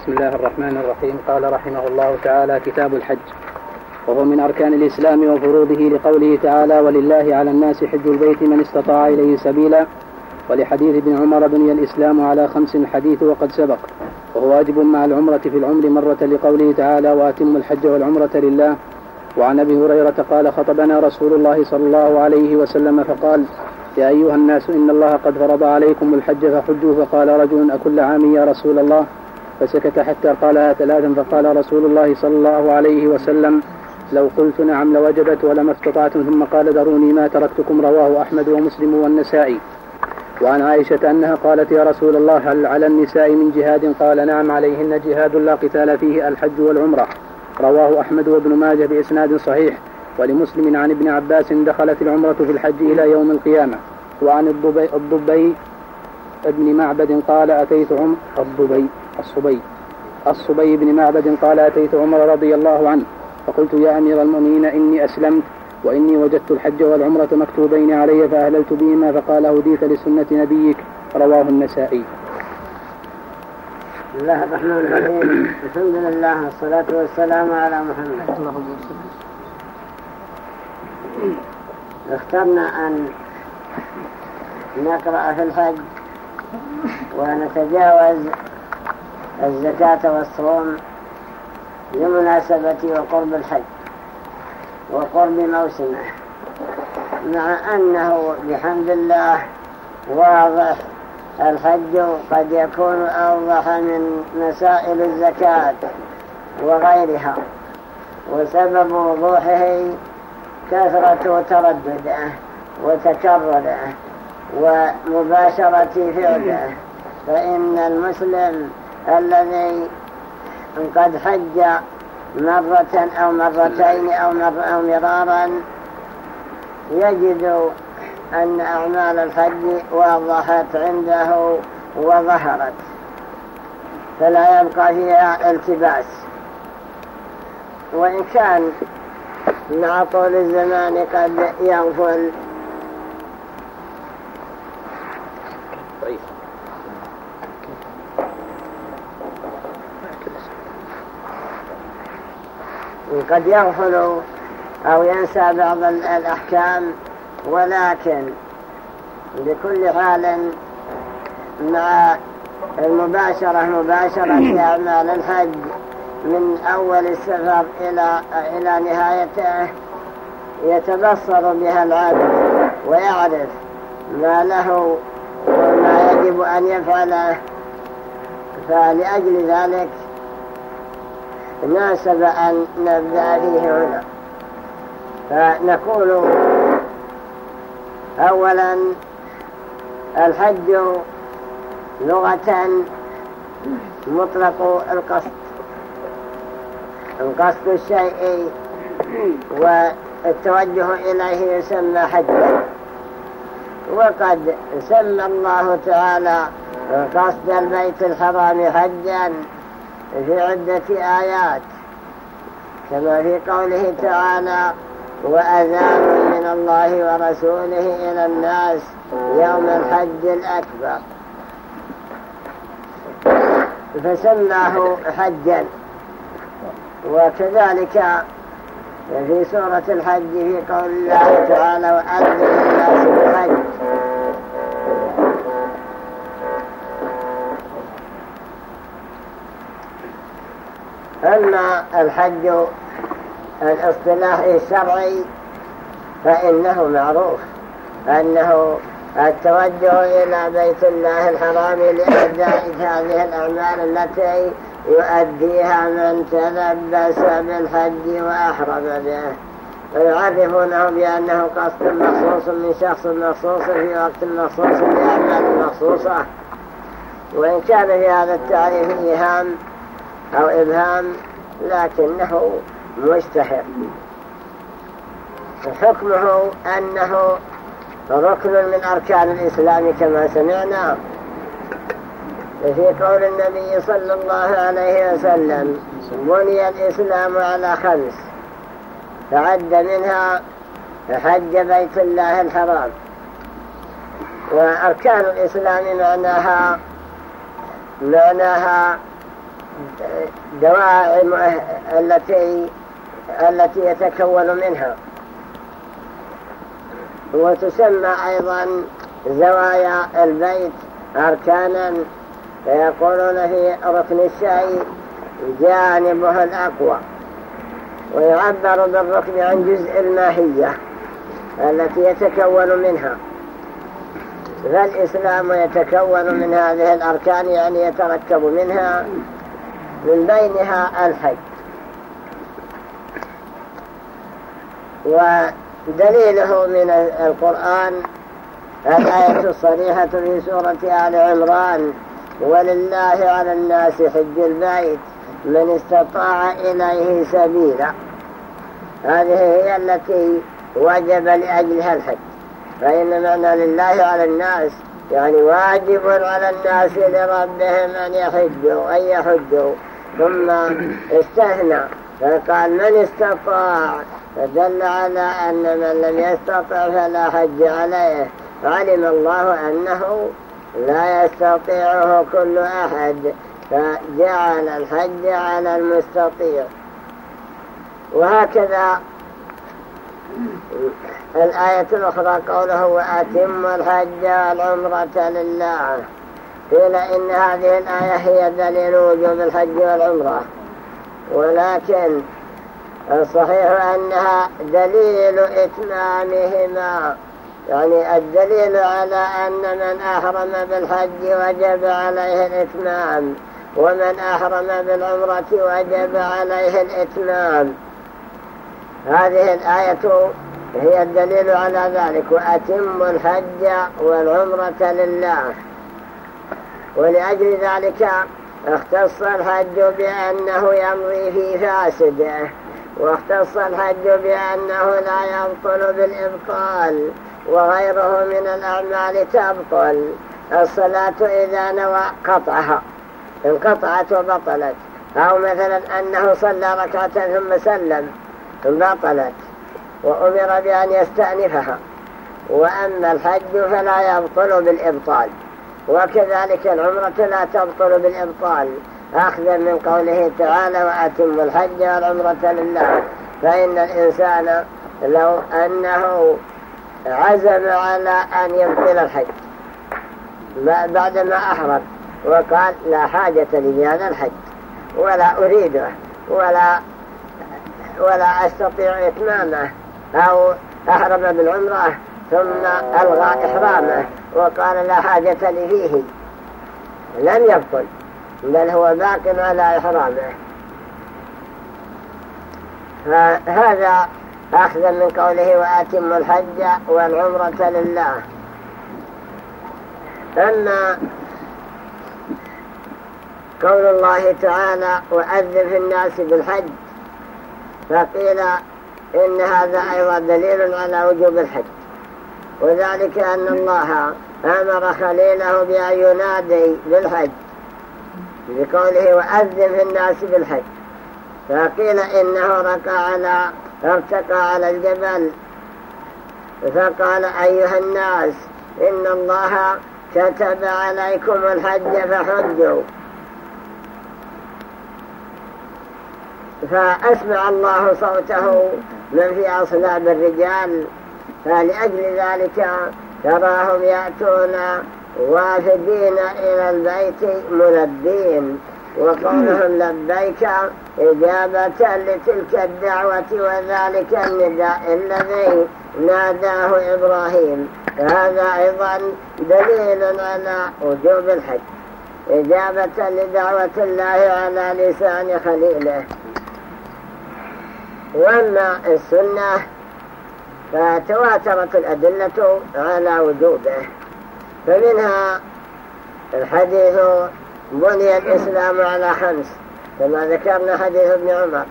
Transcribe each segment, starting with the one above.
بسم الله الرحمن الرحيم. قال رحمه الله تعالى كتاب الحج. وهو من أركان الإسلام وفروضه لقوله تعالى ولله على الناس حج البيت من استطاع إليه سبيلا ولحديث ابن عمر بني الإسلام على خمس الحديث وقد سبق وهو واجب مع العمرة في العمر مرة لقوله تعالى وأتم الحج والعمرة لله وعن أبي هريرة قال خطبنا رسول الله صلى الله عليه وسلم فقال يا أيها الناس إن الله قد فرض عليكم الحج فحجوا فقال رجل أكل عام يا رسول الله؟ فسكت حتى قالها ثلاثا فقال رسول الله صلى الله عليه وسلم لو قلت نعم لوجبت ولما استطعتم ثم قال ذروني ما تركتكم رواه أحمد ومسلم والنسائي. وعن عائشة أنها قالت يا رسول الله هل على النساء من جهاد؟ قال نعم عليهن جهاد لا قتال فيه الحج والعمرة. رواه أحمد وابن ماجه بإسناد صحيح ولمسلم عن ابن عباس دخلت العمرة في الحج إلى يوم القيامة. وعن الضبي, الضبي ابن معبد قال أتيت عمر الضبي الصبي. الصبي بن معبد قال أتيت عمر رضي الله عنه فقلت يا أمير المؤمنين إني أسلمت وإني وجدت الحج والعمرة مكتوبين علي فأهللت بهما فقال هديت لسنة نبيك رواه النسائي. بسم الله الرحمن الرحيم. الحمد لله والصلاة والسلام على محمد. اخترنا أن نقرأ في الحج ونتجاوز الزكاة والصوم لمناسبة وقرب الحج وقرب موسمه مع أنه بحمد الله واضح الحج قد يكون أوضح من مسائل الزكاة وغيرها وسبب وضوحه كثرة تردده وتكرره ومباشرة فعله فإن المسلم الذي قد حج مرة أو مرتين أو, مر أو مرارا يجد أن أعمال الحج وضحت عنده وظهرت فلا يبقى فيها التباس. وإن كان مع طول الزمان قد يغفل قد يغفل أو ينسى بعض الأحكام ولكن بكل حال مع المباشرة مباشرة أعمال الحج من أول السفر إلى, إلى نهايته يتبصر بها العبد ويعرف ما له وما يجب أن يفعله. فلأجل ذلك ناسب أن نبدأ فيه هنا. فنقول أولا الحج لغة مطلق القصد. القصد الشيء والتوجه إليه يسمى حجا وقد سمى الله تعالى قصد البيت الحرام حجا. في عدة آيات كما في قوله تعالى وأذان من الله ورسوله إلى الناس يوم الحج الأكبر فسماه حجا وكذلك في سورة الحج في قول الله تعالى وأذن الناس بالحج أما الحج الاصطلاحي الشرعي فإنه معروف أنه التوجه إلى بيت الله الحرام لأداء هذه الأعمال التي يؤديها من تلبس بالحج وأحرم به. ويعرفونه بأنه قصد مخصوص من شخص مخصوص في وقت مخصوص لأعمال مخصوصة. وإن كان في هذا التعريف إيهام أو إبهام لكنه مستحق. حكمه أنه ركن من أركان الإسلام كما سمعنا. في قول النبي صلى الله عليه وسلم بني الإسلام على خمس فعد منها حج بيت الله الحرام. وأركان الإسلام معناها معناها دواعم التي التي يتكون منها. وتسمى أيضا زوايا البيت أركانا. فيقولون في ركن الشيء جانبه الأقوى. ويعبر بالركن عن جزء الماهية التي يتكون منها. فالإسلام يتكون من هذه الأركان يعني يتركب منها من بينها الحج. ودليله من القرآن الآية الصريحة في سورة آل عمران ولله على الناس حج البيت من استطاع إليه سبيلا. هذه هي التي وجب لأجلها الحج. فإن معنى لله على الناس يعني واجب على الناس لربهم أن يحجوا أن يحجوا. ثم استثنى فقال من استطاع؟ فدل على أن من لم يستطع فلا حج عليه. علم الله أنه لا يستطيعه كل أحد. فجعل الحج على المستطيع. وهكذا الآية الأخرى قوله وأتم الحج والعمرة لله. قيل إن هذه الآية هي دليل وجوب الحج والعمرة. ولكن الصحيح أنها دليل إتمامهما. يعني الدليل على أن من أحرم بالحج وجب عليه الإتمام ومن أحرم بالعمرة وجب عليه الإتمام. هذه الآية هي الدليل على ذلك. وأتم الحج والعمرة لله. ولأجل ذلك اختص الحج بأنه يمضي في فاسده واختص الحج بأنه لا يبطل بالإبطال وغيره من الأعمال تبطل. الصلاة إذا نوى قطعها انقطعت وبطلت. أو مثلا أنه صلى ركعة ثم سلم بطلت. وأمر بأن يستأنفها. وأما الحج فلا يبطل بالإبطال. وكذلك العمرة لا تبطل بالإبطال. أخذا من قوله تعالى وأتم الحج والعمرة لله. فإن الإنسان لو أنه عزم على أن يبطل الحج بعدما أحرم وقال لا حاجة لي بهذا الحج ولا أريده ولا ولا أستطيع إتمامه أو أحرم بالعمرة ثم ألغى إحرامه وقال لا حاجة لي فيه لم يبطل بل هو باق على إحرامه. فهذا أخذا من قوله وآتم الحج والعمرة لله. أما قول الله تعالى وأذن في الناس بالحج فقيل إن هذا أيضا دليل على وجوب الحج. وذلك أن الله أمر خليله بأن ينادي بالحج. بقوله وأذن في الناس بالحج. فقيل إنه ركع على ارتقى على الجبل. فقال أيها الناس إن الله كتب عليكم الحج فحجوا. فأسمع الله صوته من في أصلاب الرجال. فلأجل ذلك تراهم يأتون وافدين إلى البيت ملبين وقولهم لبيك إجابة لتلك الدعوة وذلك النداء الذي ناداه إبراهيم. هذا أيضا دليل على وجوب الحج. إجابة لدعوة الله على لسان خليله. وأما السنة فتواترت الأدلة على وجوبه فمنها الحديث بني الإسلام على خمس كما ذكرنا حديث ابن عمر.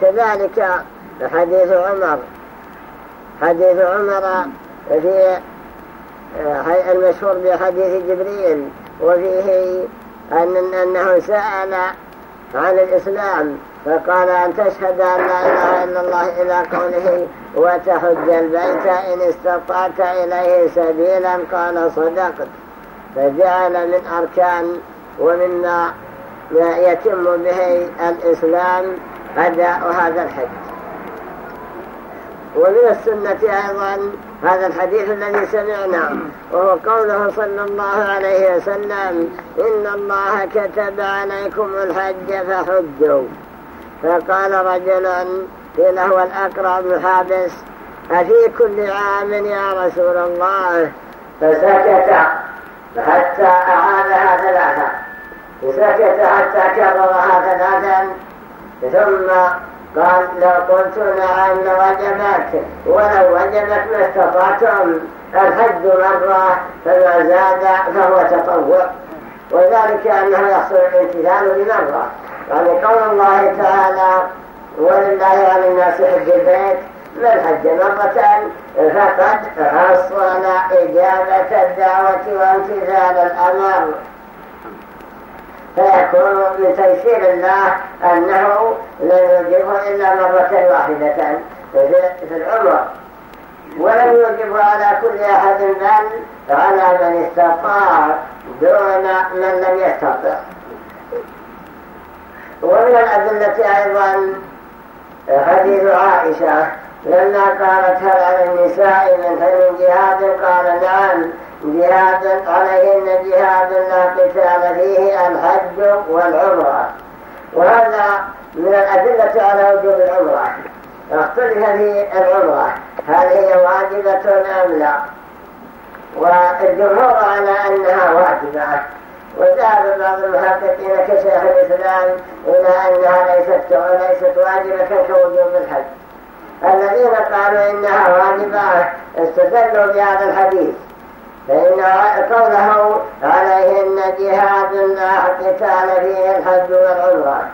كذلك حديث عمر. حديث عمر في المشهور بحديث جبريل وفيه أن أنه سأل عن الإسلام. فقال أن تشهد أن لا إله إلا الله إلى قوله وتحج البيت إن استطعت إليه سبيلا قال صدقت. فجعل من أركان ومما يتم به الإسلام أداء هذا الحج. ومن السنة أيضا هذا الحديث الذي سمعنا وهو قوله صلى الله عليه وسلم إن الله كتب عليكم الحج فحجوا. فقال رجل قيل هو الأقرع بن حابس أفي كل عام يا رسول الله؟ فسكت حتى أعادها ثلاثة سكت حتى كررها ثلاثا ثم قال لو قلت نعم لوجبت ولو وجبت ما استطعتم. الحج مرة فما زاد فهو تطوع. وذلك أنه يحصل الامتثال بمرة يعني قول الله تعالى ولله على الناس حج البيت من حج مرة فقد حصل إجابة الدعوة وامتثال الأمر. فيكون من تيسير الله أنه لا يوجبه إلا مرة واحدة في العمر. ولم يوجبه على كل أحد بل على من استطاع دون من لم يستطع. ومن الأدلة أيضا حديث عائشة لما قالت هل على النساء من حين جهاد؟ قال نعم جهاد عليهن جهاد لا قتال فيه الحج والعمرة. وهذا من الأدلة على وجوب العمرة. اختلف في العمرة هل هي واجبة أم لا؟ والجمهور على أنها واجبة. وذهب بعض المحققين كشيخ الإسلام إلى أنها ليست ليست واجبة كوجوب الحج. الذين قالوا إنها واجبة استدلوا بهذا الحديث. فإن قوله عليهن جهاد لا قتال فيه الحج والعمرة.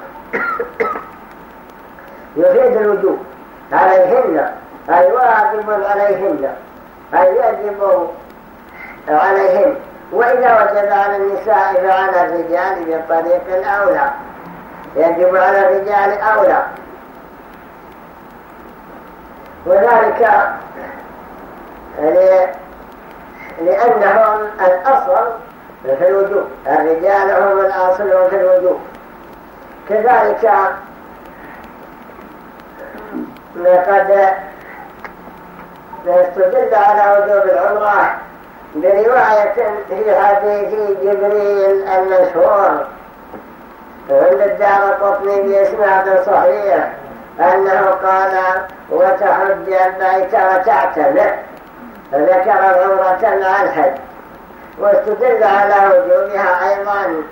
يفيد الوجوب. عليهن أي واجب عليهن أي يجب عليهن وإذا وجب على النساء فعلى الرجال بالطريق الأولى. يجب على الرجال أولى. وذلك لأنهم الأصل في الوجوب. الرجال هم الأصل في الوجوب. كذلك لقد استدل على وجوب العمرة. برواية في حديث جبريل المشهور عند الدار القطني بإسناد صحيح أنه قال وتحج البيت وتعتمر ذكر العمرة مع الحج واستدل على وجوبها أيضا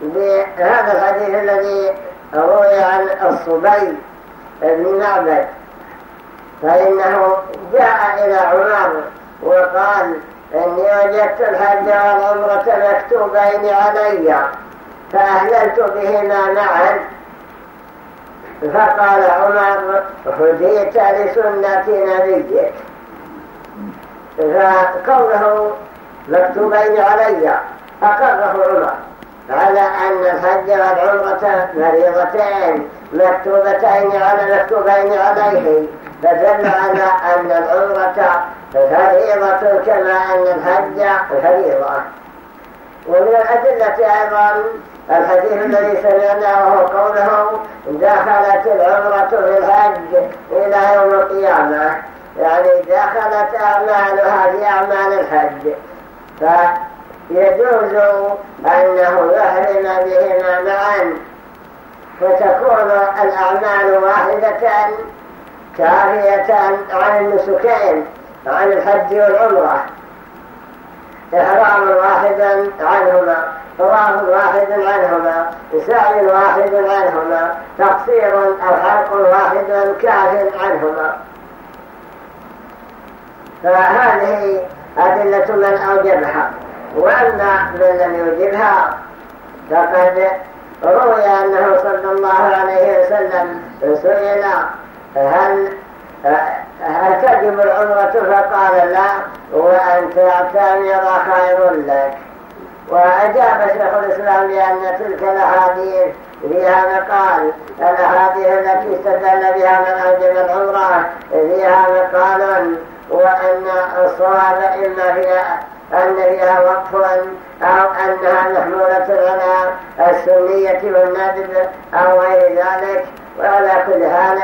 بهذا الحديث الذي روي عن الصبي بن معبد فإنه جاء إلى عمر وقال إني وجدت الحج والعمرة مكتوبين علي فأهللت بهما معا. فقال عمر هديت لسنة نبيك. فقوله مكتوبين علي أقره عمر. على أن الحج والعمرة مريضتين مكتوبتين على مكتوبين عليه. فدل على أن العمرة فريضة كما أن الحج فريضة ومن الأدلة أيضا الحديث الذي سمعناه وهو قوله دخلت العمرة في الحج إلى يوم القيامة يعني دخلت أعمالها في أعمال الحج فيجوز أنه يحرم بهما معا. فتكون الأعمال واحدة كافية عن النسكين عن الحج والعمرة. إحرام واحد عنهما طواف واحد عنهما سعي واحد عنهما تقصير أو حلق واحد كاف عنهما. فهذه أدلة من أوجبها. وأما من لم يوجبها فقد روي أنه صلى الله عليه وسلم سئل هل هل العمرة فقال لا وأن تعتمر خير لك. وأجاب شيخ الإسلام بأن تلك الأحاديث فيها مقال. الأحاديث التي استدل بها من أوجب العمرة فيها مقال وأن الصواب إما في أن فيها وقف أو أنها محمولة على السنية والندب أو غير ذلك. وعلى كل حال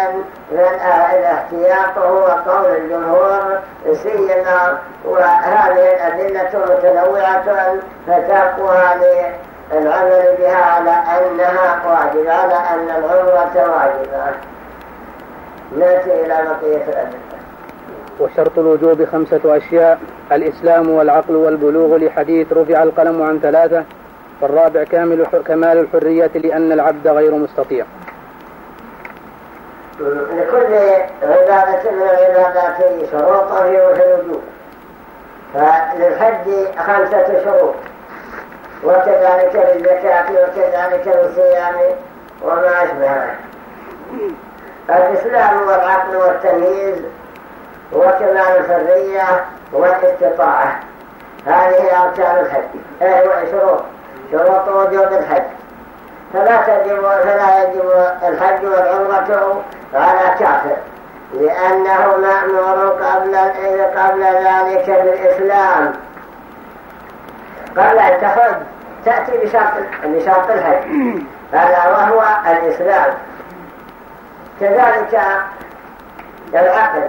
الاحتياط هو قول الجمهور سيما وهذه الأدلة متنوعة فتقوى للعمل بها على أنها واجبة على أن العمرة واجبة. نأتي إلى بقية الأدلة. وشرط الوجوب خمسة أشياء الإسلام والعقل والبلوغ لحديث رفع القلم عن ثلاثة والرابع كامل كمال الحرية لأن العبد غير مستطيع. لكل عبادة من العبادات شروط في الوجوب فللحج خمسة شروط. وكذلك للزكاة وكذلك للصيام وما أشبهه الإسلام والعقل والتمييز وكمال الحرية والاستطاعة هذه أركان الحج. هذه شروط. شروط وجود الحج. فلا تجب فلا يجب الحج والعمرة على كافر لأنه مأمور قبل قبل ذلك بالإسلام. قبل أن تحج تأتي بشرط الحج. هذا وهو الإسلام. كذلك العقل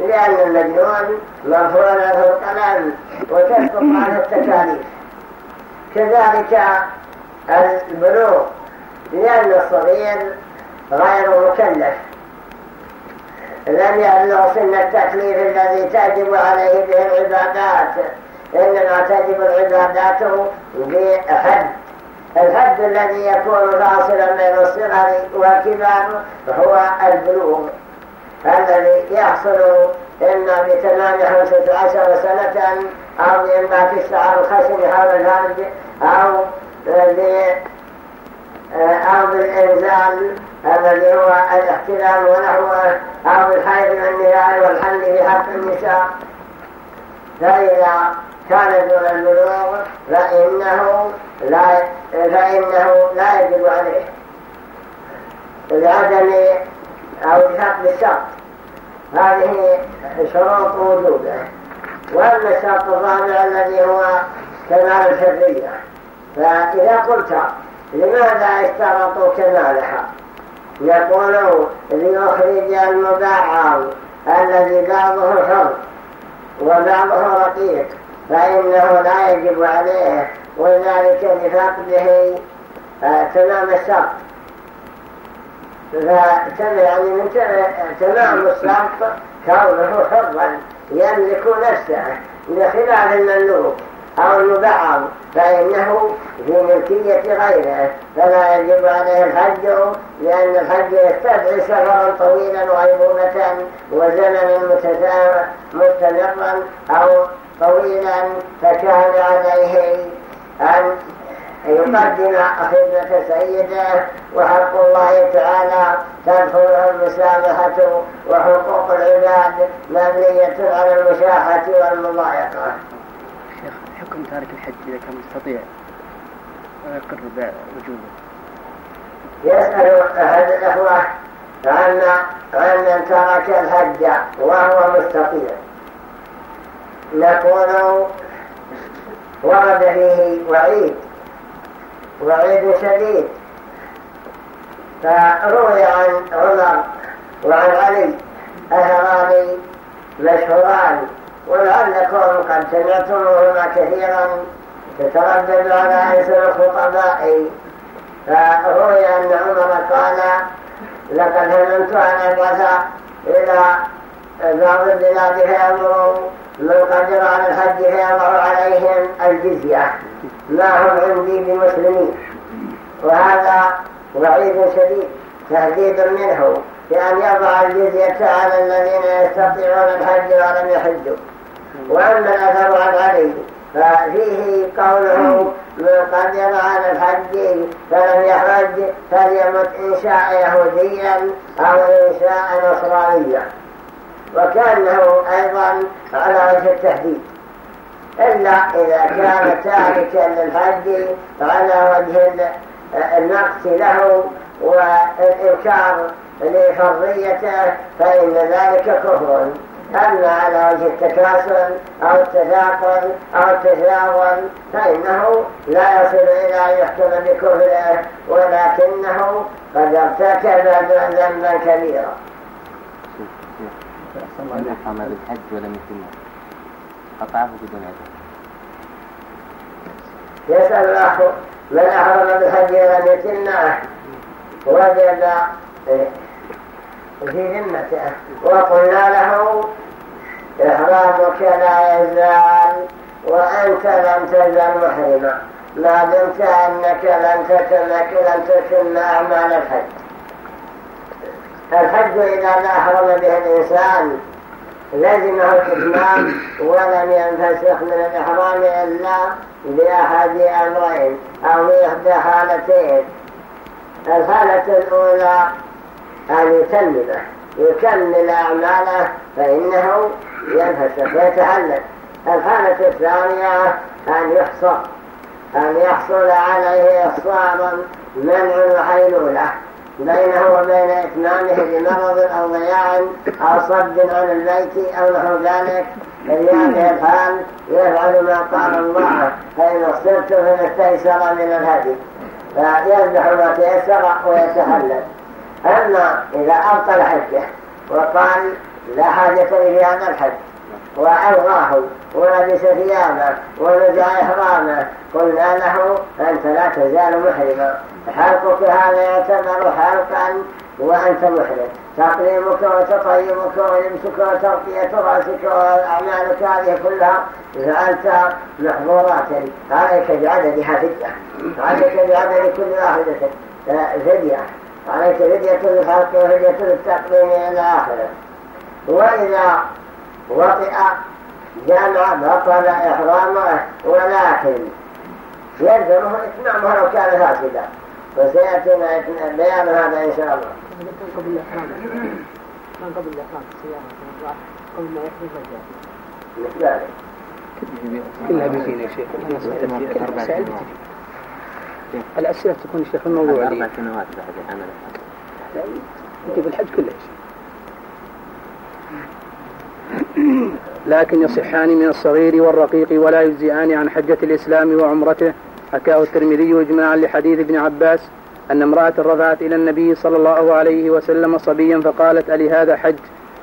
لأن المجنون مرفوع له القلم وتسقط عنه التكاليف. كذلك البلوغ لأن الصغير غير مكلف لم يبلغ سن التكليف الذي تجب عليه به العبادات. إنما تجب العبادات بحد الحد الذي يكون فاصلا بين الصغر والكبار هو البلوغ. الذي يحصل إما بتمام خمسة عشر سنة أو إما في الشعر الخشن حول الفرج أو أو بالإنزال الذي هو الاحتلام ونحوه أو بالحيض والنهاية والحل في حق النساء. فإذا كان دون البلوغ فإنه لا, فإنه لا يجب عليه لعدم أو بحق الشرط هذه شروط وجوده. وأما الشرط الرابع الذي هو كمال الحرية. فإذا قلت لماذا اشترطوا كمالها يقولوا ليخرج المباعر الذي بعضه حر وبعضه رقيق فإنه لا يجب عليه وذلك لفقده آه، تمام الشرط. يعني من تمام الشرط كونه حرا يملك نفسه بخلاف المملوك. أو المبعض فإنه في ملكية غيره. فلا يجب عليه الحج لأن الحج يستدعي سفرا طويلا وغيبوبة وزمنا مستمرا أو طويلا فكان عليه أن يقدم خدمة سيدة. وحق الله تعالى تدخل المسامحة وحقوق العباد مبنية على المشاحة والمضايقة. شيخ حكم تارك الحج إذا كان مستطيع ويقر بوجوده يسأل أحد الأخوة عن من ترك الحج وهو مستطيع. نقول ورد فيه وعيد وعيد شديد. فروي عن عمر وعن علي أثران مشهوران. ولعلكم قد سمعتموهما كثيرا تتردد على أيسر الخطباء فروي أن عمر قال لقد هممت أن أبعث إلى بعض البلاد فيأمروا من قدر على الحج فيضع عليهم الجزية. ما هم عندي بمسلمين. وهذا وعيد شديد تهديد منه بأن يضع الجزية على الذين يستطيعون الحج ولم يحجوا. وأما الأثر عن علي ففيه قوله من قدر على الحج فلم يحج فليمت إن شاء يهوديا أو إن شاء نصرانيا. وكأنه أيضا على وجه التهديد. إلا إذا كان تاركا للحج على وجه النقص له والإنكار لفرضيته فإن ذلك كفر. أما على وجه التكاسل أو التثاقل أو التشاغل فإنه لا يصل إلى أن يحكم بكفره ولكنه قد ارتكب ذنبا كبيرا. من أحرم بالحج ولم يتمه قطعه بدون أجر يسأل الأخ من أحرم بالحج ولم يتمه وجد في ذمته وقلنا له إحرامك لا يزال وأنت لم تزل محرما. ما دمت أنك لن تتمك لن تتم أعمال الحج. الحج إذا ما أحرم به الإنسان لزمه الإتمام ولم ينفسخ من الإحرام إلا بأحد أمرين أو بإحدى حالتين. الحالة الأولى أن يكمله يكمل أعماله فإنه ينفسخ ويتحلل الحالة الثانية أن يحصر أن يحصل عليه إحصار منع وحيلولة. بينه وبين إتمامه بمرض أو ضياع أو صد عن البيت أو نحو ذلك. في هذه الحال يفعل ما قال الله فإن اصرت فما استيسر من الهدي. فيذبح ما تيسر ويتحلل أما إذا أبطل حجه وقال لا حاجة في هذا الحج. وألغاه ولبس ثيابه ونزع إحرامه. قلنا له أنت لا تزال محرما؟ حلقك هذا يعتبر حلقا وأنت محرم. تقليمك وتطيبك ولبسك وتغطية رأسك وأعمالك هذه كلها فعلت محظورات. عليك بعددها فدية عليك بعدد كل واحدة. فدية عليك فدية الحلق وفدية التقليم إلى آخره وإذا وطئ جمع بطل إحرامه ولكن يلزمه إتمامه لو كان فاسدا وسيأتينا بيان هذا إن شاء الله. قبل الإحرام قبل الإحرام الصيام. قبل ما يحرم ذلك. كلها بيجين يا شيخ. الأسئلة تكون شيخ الموضوع أربع سنوات بعد عمل يجيب الحج. كله يا شيخ لكن يصحان من الصغير والرقيق ولا يجزئان عن حجة الإسلام وعمرته. حكاه الترمذي إجماعا لحديث ابن عباس أن امرأة رفعت إلى النبي صلى الله عليه وسلم صبيا فقالت ألي هذا حج؟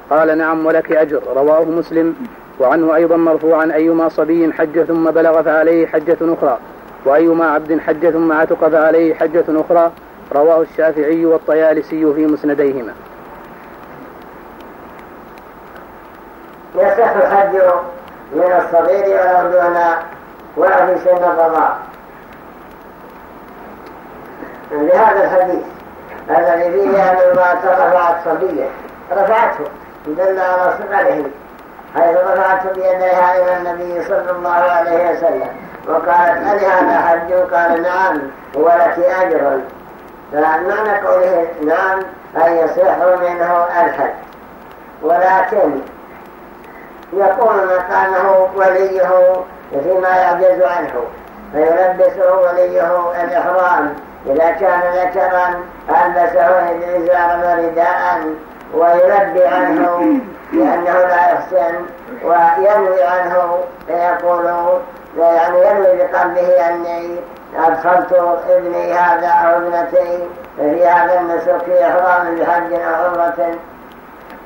قال نعم ولك أجر. رواه مسلم. وعنه أيضا مرفوعا أيما صبي حج ثم بلغ فعليه حجة أخرى. وأيما عبد حج ثم عتق فعليه حجة أخرى رواه الشافعي والطيالسي في مسنديهما. يصح الحج من الصغير ولو دون في سن الرضاع بهذا الحديث الذي فيه أن المرأة رفعت صبية رفعته دل على صغره. حيث رفعته بيديها إلى النبي صلى الله عليه وسلم. وقالت هل هذا حج؟ قال نعم ولك أجر. فمعنى قوله نعم أن يصح منه الحج. ولكن يقول مكانه وليه فيما يعجز عنه. فيلبسه وليه الإحرام. إذا كان ذكرا ألبسه الإزار ورداء وينبي عنه. لأنه لا يحسن وينوي عنه فيقول يعني ينوي بقلبه أني أدخلت ابني هذا أو ابنتي في هذا النسك إحرام بحج أو عمرة.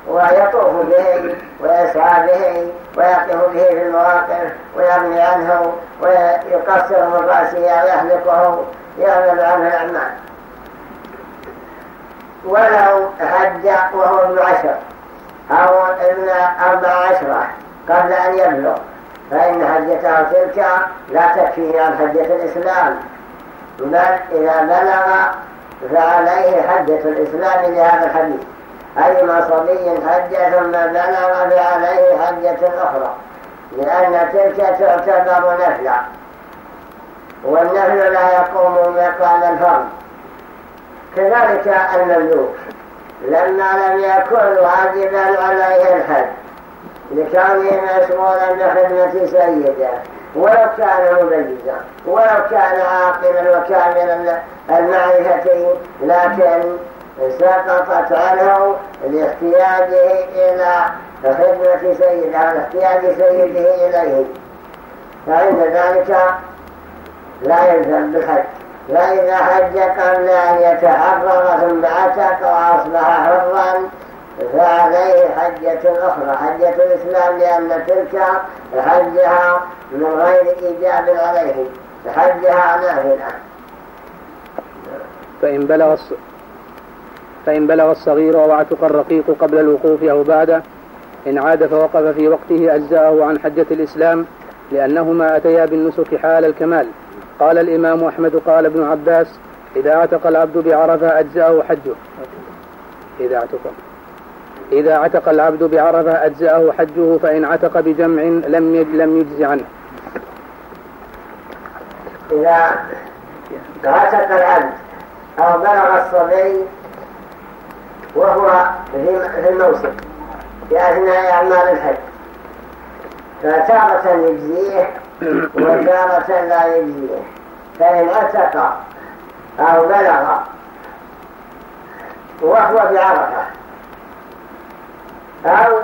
ويطوف به ويسعى به ويقف به في المواقف ويغني عنه ويقصر من رأسه أو يحلقه يعمل عنه الأعمال. ولو حج وهو ابن عشر. أو ابن أربع عشرة قبل أن يبلغ. فإن حجته تلك لا تكفيه عن حجة الإسلام. بل إذا بلغ فعليه حجة الإسلام لهذا الحديث. أيما صبي حج ثم بلغ فعليه حجة أخرى. لأن تلك تعتبر نفلا. والنفل لا يقوم مقام الفرض كذلك المملوك. لما لم يكن واجبا عليه الحج لكونه مشغولا بخدمة سيدة ولو كان مبيزا ولو كان عاقلا وكاملا المعرفة لكن سقطت عنه لاحتياجه إلى خدمة سيدة واحتياج سيده إليه. فعند ذلك لا يلزم بالحج. فإذا حج قبل أن يتحرر ثم عتق وأصبح حرا فعليه حجة أخرى حجة الإسلام لأن تلك حجها من غير إيجاب عليه حجها نافلة. فإن بلغ فإن بلغ الصغير واعتق الرقيق قبل الوقوف أو بعده إن عاد فوقف في وقته أجزاءه عن حجة الإسلام لأنهما أتيا بالنسك حال الكمال. قال الإمام أحمد قال ابن عباس إذا اعتق العبد بعرفة أجزاءه حجه إذا اعتق إذا عتق العبد بعرفة أجزاءه حجه فإن عتق بجمع لم لم يجز عنه. إذا عتق العبد أو بلغ الصبي وهو في الموسم في أثناء أعمال الحج فتارة يجزيه وتارة لا يجزيه فإن عتق أو بلغ. وهو بعرفة أو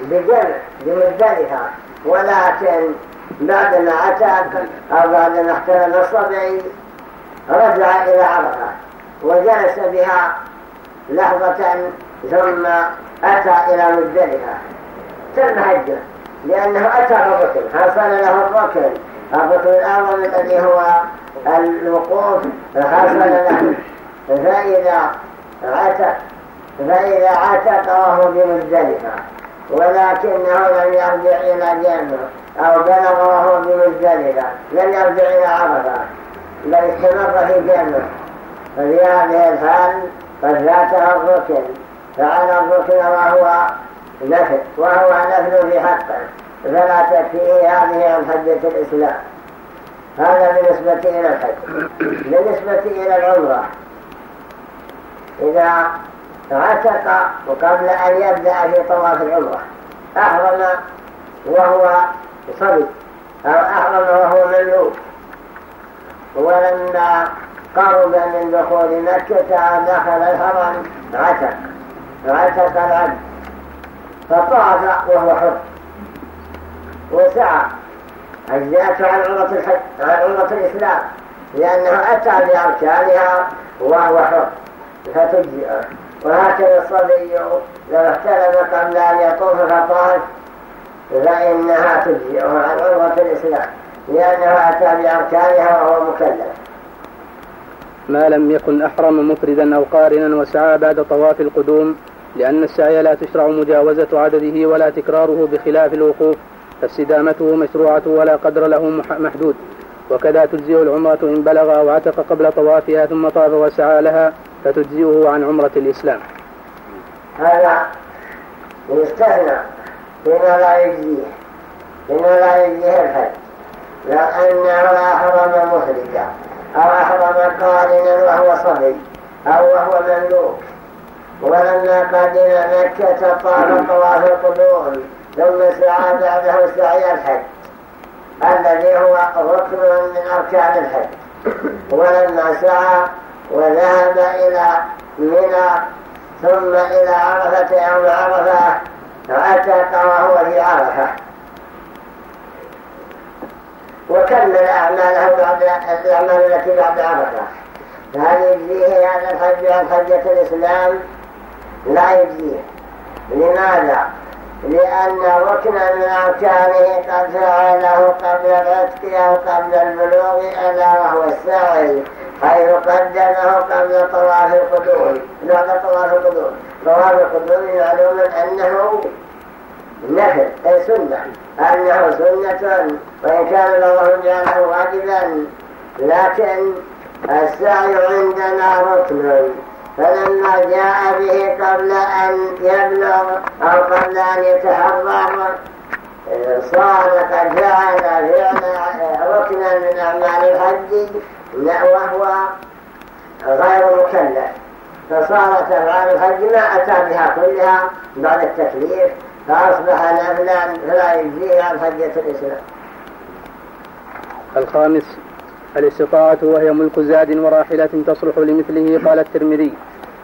بجمع بمزدلفة. ولكن بعدما عتق أو بعدما احتلم الصبي رجع إلى عرفة. وجلس بها لحظة ثم أتى إلى مزدلفة. تم حجه لأنه أتى بالركن حصل له الركن. الركن الأعظم الذي هو الوقوف. حصل له. فإذا عتق فإذا عتق وهو بمزدلفة. ولكنه لم يرجع إلى جنبه أو بلغ وهو بمزدلفة. لم يرجع إلى عرفة. بل استمر في جنبه ففي هذه الحال قد فاته الركن. فعلى الركن وهو نفل وهو نفل في حقه فلا تكفيه هذه عن حجة الإسلام. هذا بالنسبة إلى الحج. بالنسبة إلى العمرة. إذا عتق وقبل أن يبدأ في طواف العمرة أحرم وهو صبي أو أحرم وهو مملوك. ولما قرب من دخول مكة دخل الحرم عتق. عتق العبد. فطاف وهو حر. وسعى أجزاته عن عمرة الحج عن عمرة الإسلام لأنه أتى بأركانها وهو حر. فتجزئه وهكذا الصبي لو احتلم قبل أن يطوف فطاف فإنها تجزئه عن عمرة الإسلام لأنه أتى بأركانها وهو مكلف. ما لم يكن أحرم مفردا أو قارنا وسعى بعد طواف القدوم لأن السعي لا تشرع مجاوزة عدده ولا تكراره بخلاف الوقوف فاستدامته مشروعة ولا قدر له محدود. وكذا تجزئ العمرة إن بلغ أو عتق قبل طوافها ثم طاف وسعى لها فتجزئه عن عمرة الإسلام. هذا يستثنى فيما لا يجزيه فيما لا يجزيه الحج لو أنه أحرم مخرجا أو أحرم قارنا وهو صبي أو وهو مملوك ولما قدم مكة طاف طواف القدوم ثم سعى بعده سعي الحج الذي هو ركن من أركان الحج. ولما سعى وذهب إلى منى ثم إلى عرفة يوم عرفة عتق وهو في عرفة. وكمل أعماله بعد الأعمال التي بعد عرفة؟ فهل يجزيه هذا الحج عن حجة الإسلام لا يجزيه لماذا؟ لأن ركنا من أركانه قد فعله قبل العتق أو قبل البلوغ ألا وهو السعي حيث قدمه قبل طواف القدوم. بعد طواف القدوم. طواف القدوم معلوم أنه نفل أي سنة. أنه سنة وإن كان الله جعله واجبا لكن السعي عندنا ركن. فلما جاء به قبل أن يبلغ أو قبل أن يتحرر صار قد جعل فعل ركنا من أعمال الحج وهو غير مكلف. فصارت أفعال الحج ما أتى بها كلها بعد التكليف فأصبح نفلا فلا يجزيه عن حجة الإسلام. الخامس الاستطاعة وهي ملك زاد وراحلة تصلح لمثله قال الترمذي.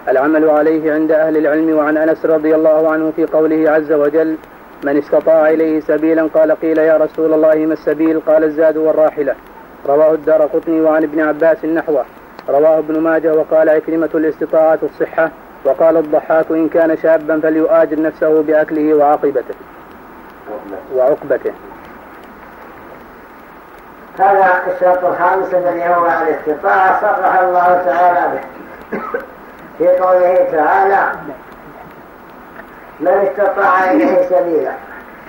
العمل عليه عند أهل العلم وعن أنس رضي الله عنه في قوله عز وجل من استطاع إليه سبيلا قال قيل يا رسول الله ما السبيل؟ قال الزاد والراحلة. رواه الدار قطني وعن ابن عباس نحوه. رواه ابن ماجه وقال عكرمة الاستطاعة الصحة وقال الضحاك إن كان شابا فليؤاجر نفسه بأكله وعاقبته. وعقبته. هذا الشرط الخامس الذي هو الاستطاعة صرح الله تعالى به. في قوله تعالى من استطاع إليه سبيلا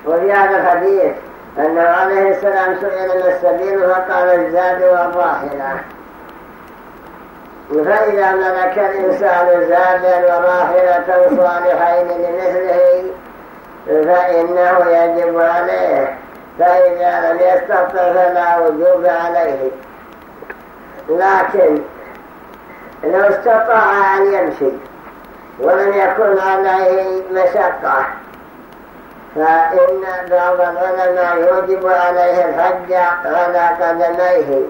وفي هذا الحديث أنه عليه السلام سئل من السبيل فقال الزاد والراحلة فإذا ملك الإنسان زادا وراحلة صالحين لمثله فإنه يجب عليه فإذا لم يستطع فلا وجوب عليه. لكن لو استطاع أن يمشي ولم يكن عليه مشقة فإن بعض العلماء يوجب عليه الحج على قدميه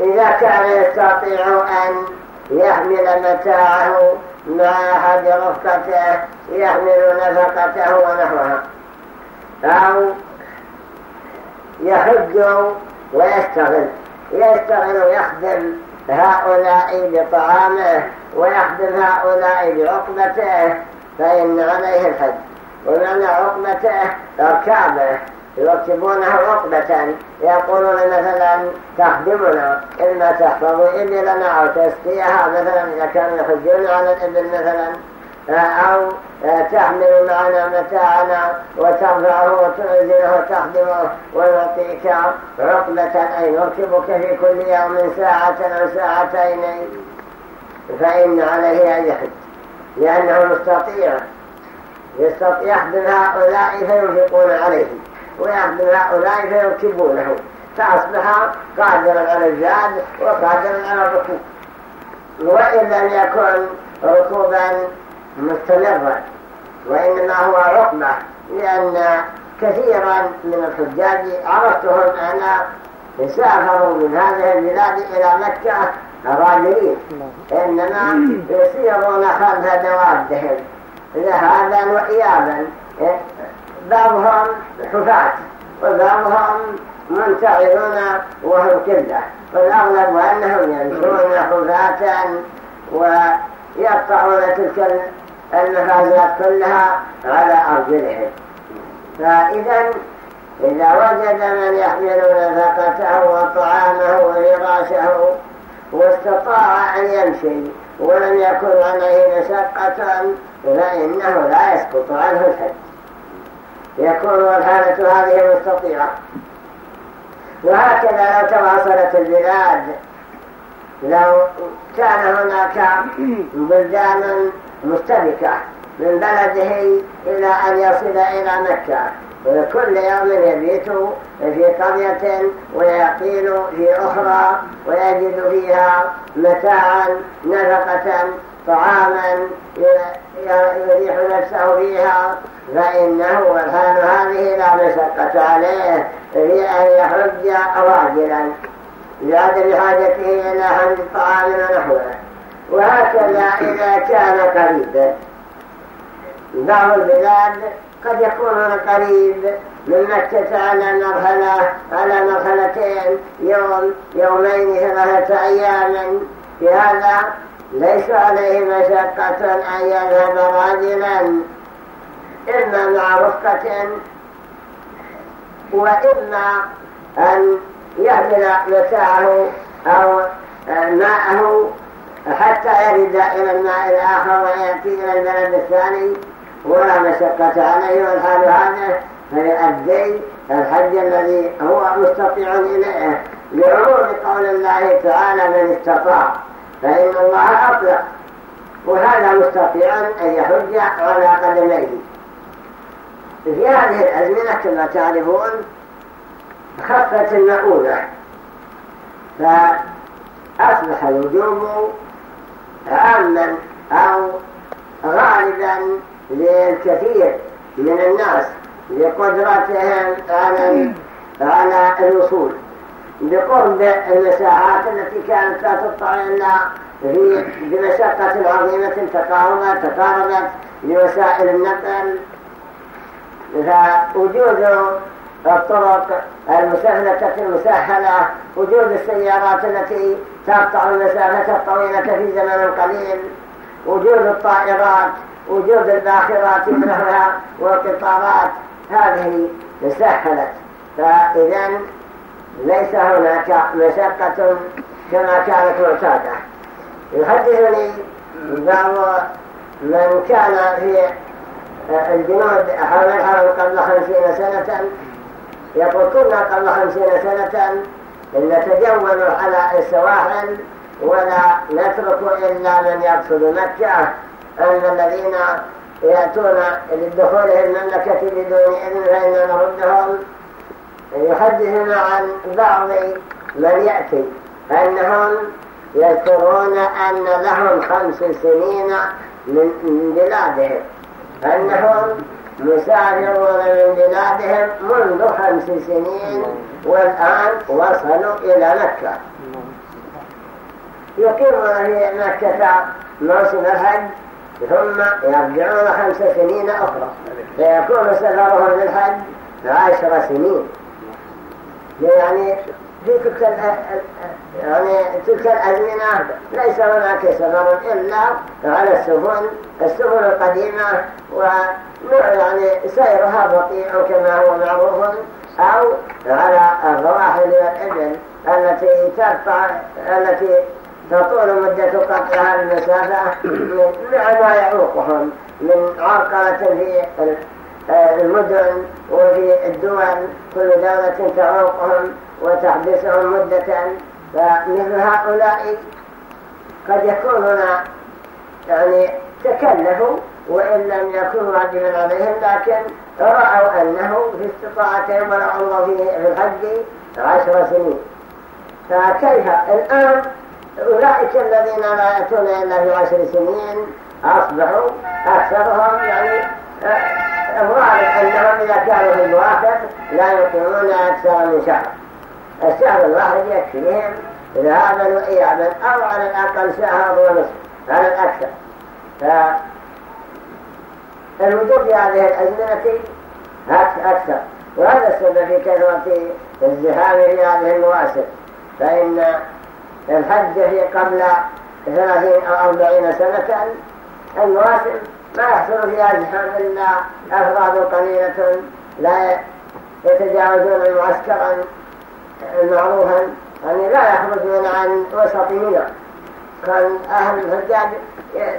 إذا كان يستطيع أن يحمل متاعه مع أحد رفقته يحمل نفقته ونحوها أو يحج ويشتغل. يشتغل ويخدم هؤلاء بطعامه ويخدم هؤلاء بعقبته فإن عليه الحج. ومعنى عقبته أركابه يركبونه عقبة. يقولون مثلا تخدمنا إما تحفظ إبلنا أو تسقيها مثلا إذا كانوا يحجون على الإبل مثلا. أو تحمل معنا متاعنا وترفعه وتنزله وتخدمه ونعطيك عقبة أي نركبك في كل يوم ساعة أو ساعتين. فإن عليه أن يحج. لأنه مستطيع يخدم هؤلاء فينفقون عليه. ويخدم هؤلاء فيركبونه. فأصبح قادرا على الزاد وقادرا على الركوب. وإن لم يكن ركوبا مستمرا وإنما هو عقبة لأن كثيرا من الحجاج عرفتهم أن سافروا من هذه البلاد إلى مكة راجلين إنما يسيرون خلف دوابهم ذهابا وإيابا بعضهم حفاة وبعضهم منتعرون وهم كلة والأغلب أنهم يمشون حفاة ويقطعون تلك المفازات كلها على أرجلهم. فإذا إذا وجد من يحمل نفقته وطعامه وفراشه واستطاع أن يمشي ولم يكن عليه مشقة فإنه لا يسقط عنه الحج يكون الحالة هذه مستطيعة. وهكذا لو تواصلت البلاد لو كان هناك بلدان مشتبكة من بلده إلى أن يصل إلى مكة كل يوم يبيت في قرية ويقيل في أخرى ويجد فيها متاعا نفقة طعاما يريح نفسه فيها فإنه والحال هذه لا مشقة عليه في أن يحج راجلا لعدم حاجته إلى حمل الطعام ونحوه وهكذا إذا كان قريبا بعض البلاد قد يكون قريب. من مكة على مرحلة على مرحلتين يوم يومين ثلاثة أيام في هذا ليس عليه مشقة أن يذهب راجلا. إما مع رفقة وإما أن يحمل متاعه أو ماءه حتى يرد إلى الماء الآخر ويأتي إلى البلد الثاني. ولا مشقة عليه والحال هذا فيؤدي الحج الذي هو مستطيع إليه. لعموم قول الله تعالى من استطاع فإن الله أطلق. وهذا مستطيع أن يحج على قدميه. في هذه الأزمنة كما تعرفون خفت المؤونة فأصبح الوجوب عاما أو غالبا للكثير من الناس لقدرتهم على على الوصول. بقرب المساحات التي كانت لا تطلع إلا في بمشقة عظيمة تقاربت تقاربت لوسائل النقل. فوجود الطرق المسهلة المسهلة وجود السيارات التي تقطع المسافة الطويلة في زمن قليل وجود الطائرات وجود الباخرات ونحوها والقطارات. هذه سهلت فإذا ليس هناك مشقة كما كانت معتادة. يحدثني بعض من كان في الجنود حول الحرم قبل خمسين سنة يقول كنا قبل خمسين سنة نتجول على السواحل ولا نترك إلا من يقصد مكة أن الذين يأتون للدخول المملكة بدون إذن فإننا نردهم. يحدثنا عن بعض من يأتي أنهم يذكرون أن لهم خمس سنين من بلادهم أنهم مسافرون من بلادهم منذ خمس سنين والآن وصلوا إلى مكة. يقيمون في مكة موسم الحج ثم يرجعون خمس سنين أخرى. فيكون سفرهم للحج عشر سنين. يعني في تلك يعني تلك الأزمنة ليس هناك سفر إلا على السفن السفن القديمة يعني سيرها بطيء كما هو معروف أو على الرواحل والإبل التي تقطع التي تطول مدة قطعها المسافة مع ما يعوقهم من عرقلة في المدن وفي الدول. كل دولة تعوقهم وتحبسهم مدة. فمثل هؤلاء قد يكونون يعني تكلفوا وإن لم يكن واجبا عليهم لكن رأوا أنه في استطاعتهم الله في الحج عشر سنين. فكيف؟ الآن أولئك الذين لا يأتون إلا في عشر سنين أصبحوا أكثرهم يعني الظاهر أنهم إذا كانوا في الواحد لا يقيمون أكثر من شهر. الشهر الواحد يكفيهم ذهابا وإيابا أو على الأقل شهر ونصف على الأكثر. فالوجود في هذه الأزمنة أكثر وهذا السبب في كثرة الزحام في هذه المواسم. فإن الحج في قبل ثلاثين أو أربعين سنة المواسم ما يحصل فيها زحام إلا أفراد قليلة لا يتجاوزون معسكرا معروفا. يعني لا يخرجون عن وسط منى كان أهل الحجاج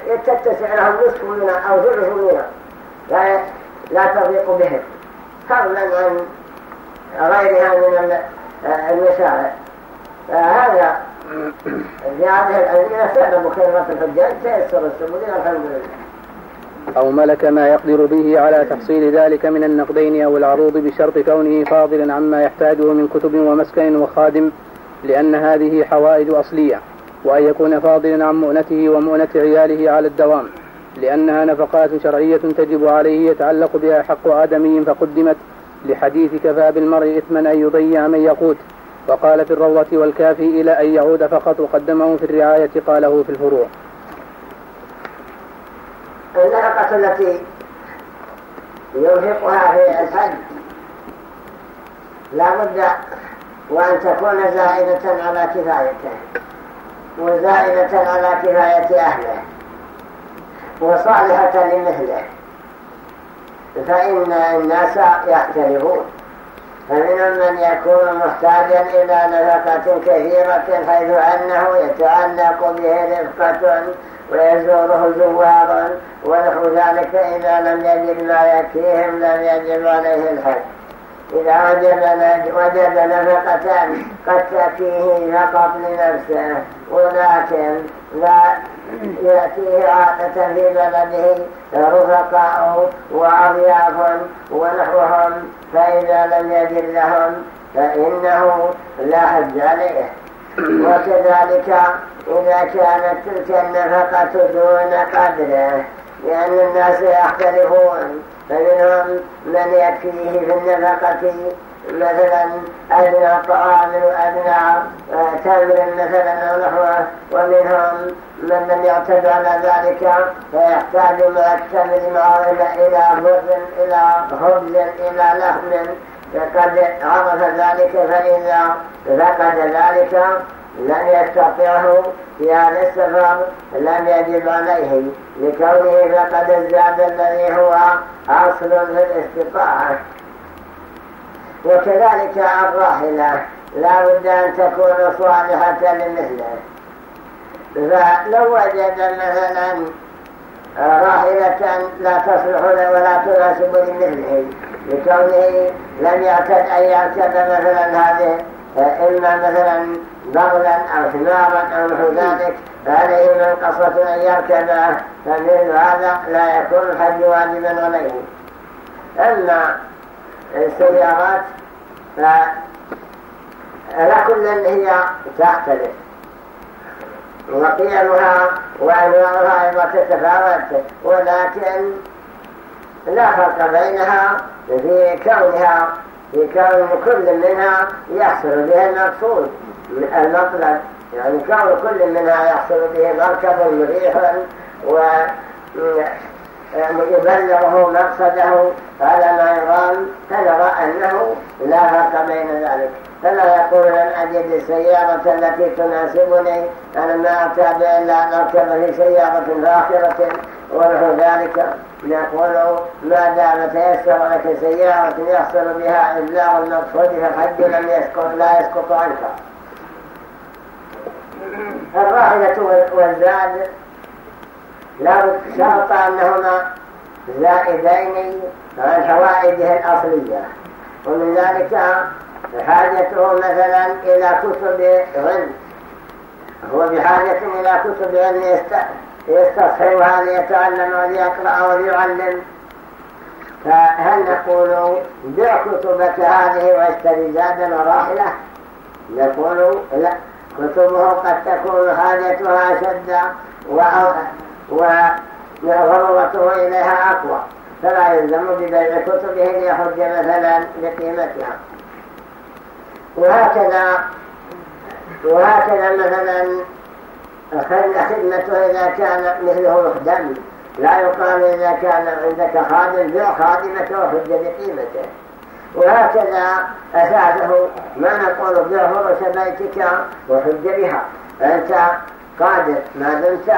يتتسع لهم نصف منى أو ثلث منى لا لا تضيق بهم. فضلا عن غيرها من المشارع فهذا في هذه الأزمنة تعلم خيرات الحجاج تيسر السبل الحمد لله. أو ملك ما يقدر به على تحصيل ذلك من النقدين أو العروض بشرط كونه فاضلا عما يحتاجه من كتب ومسكن وخادم لأن هذه حوائج أصلية وأن يكون فاضلا عن مؤنته ومؤنة عياله على الدوام. لأنها نفقات شرعية تجب عليه يتعلق بها حق آدمي فقدمت لحديث كفى بالمرء إثما أن يضيع من يقوت وقال في الروضة والكافي إلى أن يعود فقط وقدمه في الرعاية قاله في الفروع. النفقة التي ينفقها في الحج لا بد وأن تكون زائدة على كفايته وزائدة على كفاية أهله. وصالحة لمثله فإن الناس يختلفون فمنهم من يكون محتاجا إلى نفقة كثيرة حيث أنه يتعلق به رفقة ويزوره زوار ونحو ذلك إذا لم يجد ما يكفيهم لم يجب عليه الحج. إذا وجد, وجد نفقة قد تكفيه فقط لنفسه. ولكن لا يأتيه عادة في بلده. رفقاء وأضياف ونحوهم. فإذا لم يجد لهم فإنه لا حج عليه. وكذلك إذا كانت تلك النفقة دون قدره لأن الناس يختلفون. فمنهم من يكفيه في النفقة مثلا أدنى طعام وأدنى تمر مثلا أو نحوه ومنهم من لم يعتد على ذلك فيحتاج مع التمر معه إلى بر إلى خبز إلى لحم. قد عرف ذلك فإذا فقد ذلك لم يستطعه في هذا السفر لم يجب عليه. لكونه فقد الزاد الذي هو أصل في الاستطاعة وكذلك الراحلة لا بد أن تكون صالحة لمثله. فلو وجد مثلا راحلة لا تصلح ولا تناسب لمثله لكونه لم يعتد أن يعتد مثلا هذه إما مثلا بغلا أو حمارا أو نحو ذلك فعليه منقصة أن يركبه فمثل هذا لا يكون الحج واجبا عليه. أما السيارات فلا كل هي تختلف. وقيمها وأنواعها أيضا تتفاوت ولكن لا فرق بينها في كونها في كون كل منها يحصل بها المقصود. المطلب يعني كون كل منها يحصل به مركب مريح و يبلغه مقصده. على ما يرام فنرى أنه لا فرق بين ذلك. فلا يقول لن أجد السيارة التي تناسبني أنا ما أعتاد إلا في سيارة فاخرة ونحو ذلك نقول ما دام تيسر لك سيارة يحصل بها إبلاغ المقصود فالحج لم يسقط لا يسقط عنك. الراحلة والزاد لا شرط أنهما زائدين عن حوائده الأصلية ومن ذلك حاجته مثلا إلى كتب علم. هو بحاجة إلى كتب علم يستصحبها ليتعلم وليقرأ وليعلم. فهل نقول بع كتبك هذه واشتري زادا وراحلة نقول لا. كتبه قد تكون حاجتها أشد وضرورته إليها أقوى. فلا يلزم ببيع كتبه ليحج مثلا بقيمتها وهكذا وهكذا مثلا خدمته إذا كان مثله مخدم لا يقال إذا كان عندك خادم بيع خادمته وحج بقيمته. وهكذا أساده ما نقول بيع فرش بيتك وحج بها. أنت قادر. ما دمت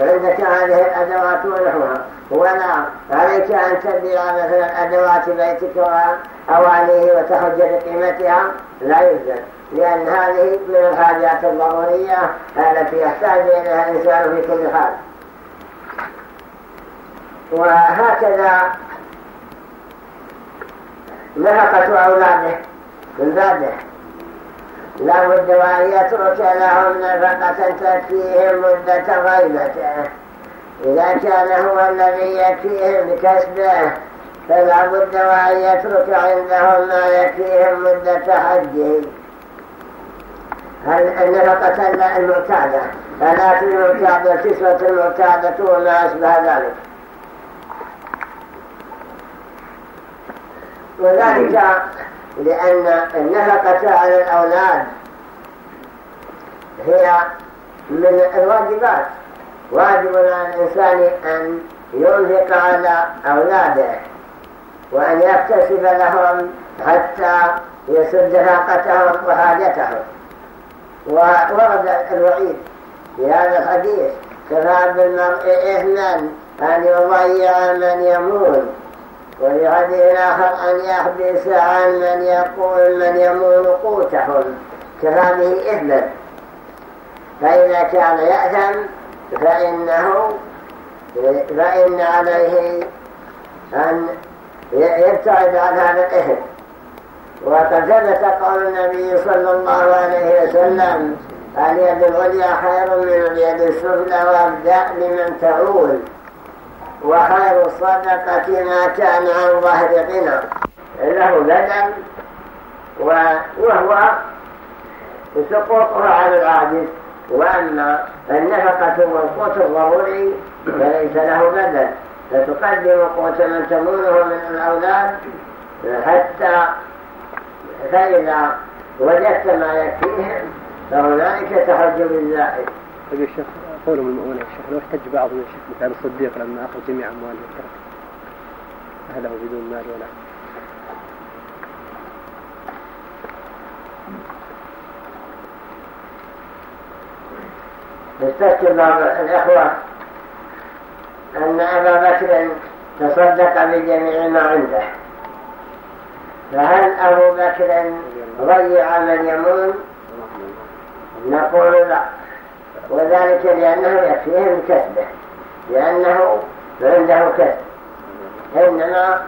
عندك هذه الأدوات ونحوها ولا عليك أن تبيع مثلا أدوات بيتك وأوانيه وتحج بقيمتها لا يوجد. لأن هذه من الحاجات الضرورية التي يحتاج إليها الإنسان في كل حال. وهكذا نفقة أولاده من بعده. لا بد وأن يترك لهم نفقة تكفيهم مدة غيبته. إذا كان هو الذي يكفيهم بكسبه فلا بد وأن يترك عندهم ما يكفيهم مدة حجه. النفقة المعتادة؟ الآت المعتادة الكسوة المعتادة وما أشبه ذلك. وذلك لأن النفقة على الأولاد هي من الواجبات. واجب على الإنسان أن ينفق على أولاده وأن يكتسب لهم حتى يسد فاقتهم وحاجتهم. وورد الوعيد في هذا الحديث كفى بالمرء إثما أن يضيع من يمون وفي حديث آخر أن يحبس عن من يقول من يمون قوتهم كفى به فإذا كان يأثم فإنه فإن عليه أن يبتعد عن هذا الإثم وقد ثبت قول النبي صلى الله عليه وسلم اليد العليا خير من اليد السفلى وأبدأ بمن تعول. وخير الصدقة ما كان عن ظهر غنى له بدن وهو سقوطها على العاجز وأما النفقة والقوت الضروري فليس له بدل فتقدم قوت من تمونه من الأولاد حتى فإذا وجدت ما يكفيهم فهنالك تحج بالزائد قولهم المؤمن يا شيخ لو احتج بعضهم يا شيخ مثال الصديق لما أخذ جميع امواله وترك أهله بدون مال ولا يستشكل بعض الإخوة أن أبا بكر تصدق بجميع ما عنده. فهل أبو بكر ضيع من يمون؟ نقول لا. وذلك لأنه يكفيه من كسبه لأنه عنده كسب إنما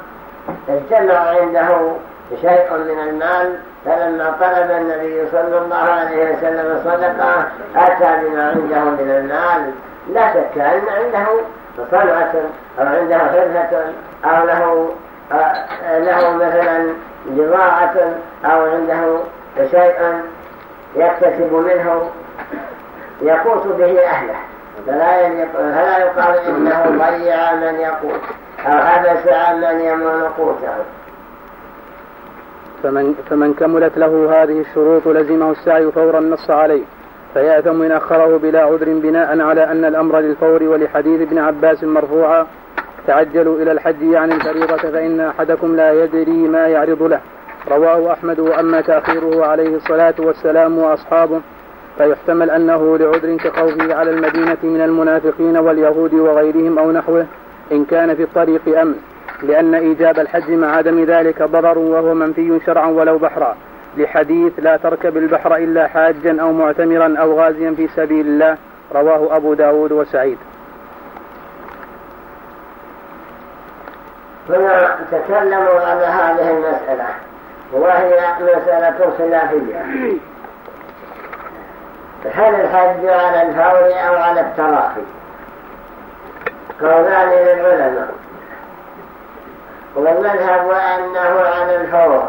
اجتمع عنده شيء من المال فلما طلب النبي صلى الله عليه وسلم الصدقة أتى بما عنده من المال. لا شك أن عنده صنعة أو عنده حرفة أو له له مثلا بضاعة أو عنده شيء يكتسب منه. يقوت به أهله. فلا, فلا يقال إنه ضيع من يقوت أو حبس من يمون قوته فمن, فمن كملت له هذه الشروط لزمه السعي فورا نص عليه. فيأثم إن أخره بلا عذر بناء على أن الأمر للفور ولحديث ابن عباس مرفوعا. تعجلوا إلى الحج يعني الفريضة فإن أحدكم لا يدري ما يعرض له. رواه أحمد وأما تأخيره عليه الصلاة والسلام وأصحابه. فيحتمل أنه لعذر كخوفه على المدينة من المنافقين واليهود وغيرهم أو نحوه إن كان في الطريق أمن لأن إيجاب الحج مع عدم ذلك ضرر وهو منفي شرعا ولو بحرا. لحديث لا تركب البحر إلا حاجا أو معتمرا أو غازيا في سبيل الله رواه أبو داود وسعيد. هنا تكلموا على هذه المسألة وهي مسألة خلافية هل الحج على الفور أو على التراخي؟ قولان للعلماء والمذهب أنه على الفور.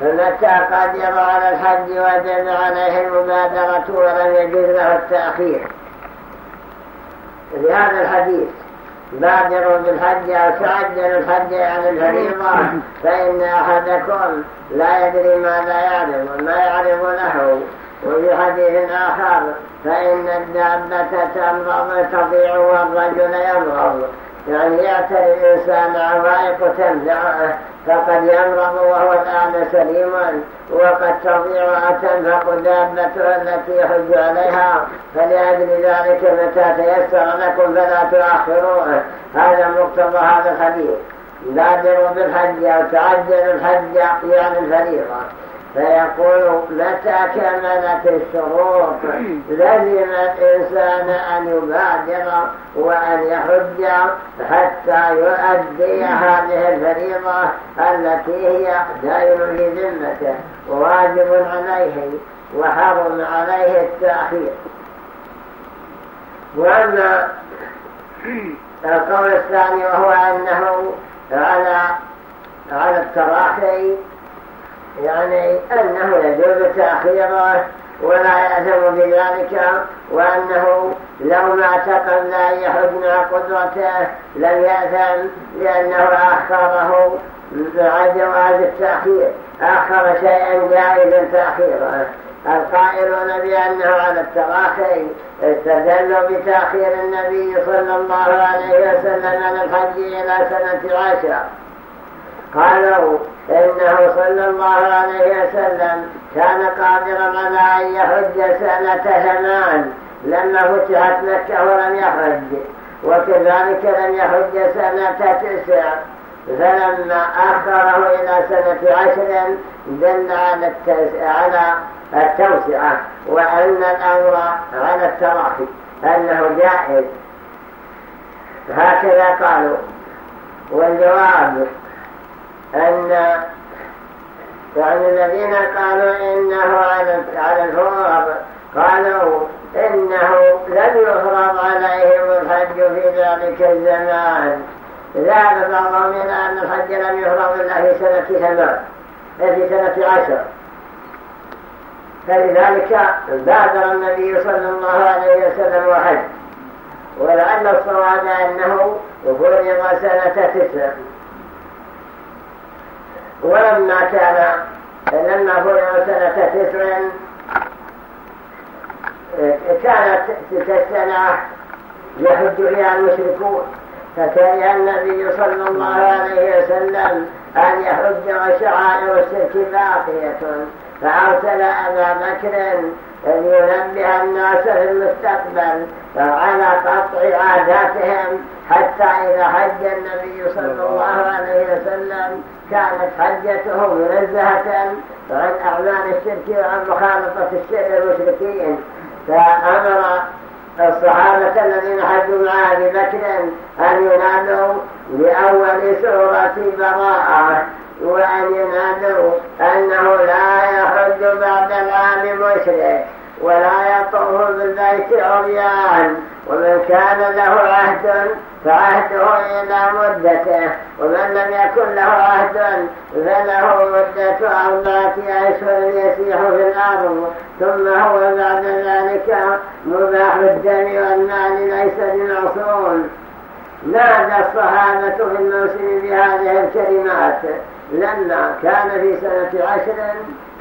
فمتى قدر على الحج وجب عليه المبادرة ولم يجوز له التأخير؟ في هذا الحديث بادروا بالحج أو تعجلوا الحج عن الفريضة فإن أحدكم لا يدري ماذا يعرض وما يعرض له. وفي حديث آخر فإن الدابة تمرض تضيع والرجل يمرض يعني يعتري الإنسان عوائق تمنعه فقد يمرض وهو الآن سليما وقد تضيع وتنفق دابته التي يحج عليها. فلأجل ذلك متى تيسر لكم فلا تؤخروه هذا مقتضى هذا الحديث. بادروا بالحج أو تعجلوا الحج يعني الفريضة فيقول متى كملت الشروط لزم الإنسان أن يبادر وأن يحج حتى يؤدي هذه الفريضة التي هي دائم في ذمته وواجب عليه وحرم عليه التأخير. وأما القول الثاني وهو أنه على على التراخي يعني أنه يجوز تأخيره ولا يأثم بذلك وأنه لو ما تقل أن يحج مع قدرته لم يأثم لأنه أخره مع جواز التأخير أخر شيئا جائزا تأخيره. القائلون بأنه على التراخي استدلوا بتأخير النبي صلى الله عليه وسلم عن الحج إلى سنة عشر. قالوا إنه صلى الله عليه وسلم كان قادرا على أن يحج سنة ثمان لما فتحت مكة ولم يحج وكذلك لم يحج سنة تسع. فلما أخره إلى سنة عشر دل على, على التوسعة وأن الأمر على التراخي أنه جائز. هكذا قالوا. والجواب أن يعني الذين قالوا إنه على الفور قالوا إنه لم يفرض عليهم الحج في ذلك الزمان. ذهب بعضهم إلى أن الحج لم يفرض إلا في سنة ثمان في سنة عشر. فلذلك بادر النبي صلى الله عليه وسلم وحج ولعل الصواب أنه فرض سنة تسع. ولما كان لما فرغ سنة تسع كانت تلك السنة يحج فيها المشركون فكره النبي صلى الله عليه وسلم أن يحج وشعائر الشرك باقية. فأرسل أبا بكر أن ينبه الناس في المستقبل على قطع عاداتهم حتى إذا حج النبي صلى الله عليه وسلم كانت حجته منزهة عن أعمال الشرك وعن مخالطة الشرك المشركين. فأمر الصحابة الذين حجوا مع أبي بكر أن ينادوا بأول سورة براءة. وأن ينادوا أنه لا يحج بعد العام مشرك ولا يطوف بالبيت عريان. ومن كان له عهد فعهده إلى مدته. ومن لم يكن له عهد فله مدة أربعة أشهر يسيح في الأرض. ثم هو بعد ذلك مباح الدم والمال ليس بمعصوم. نادى الصحابة في الموسم بهذه الكلمات؟ لما كان في سنة عشر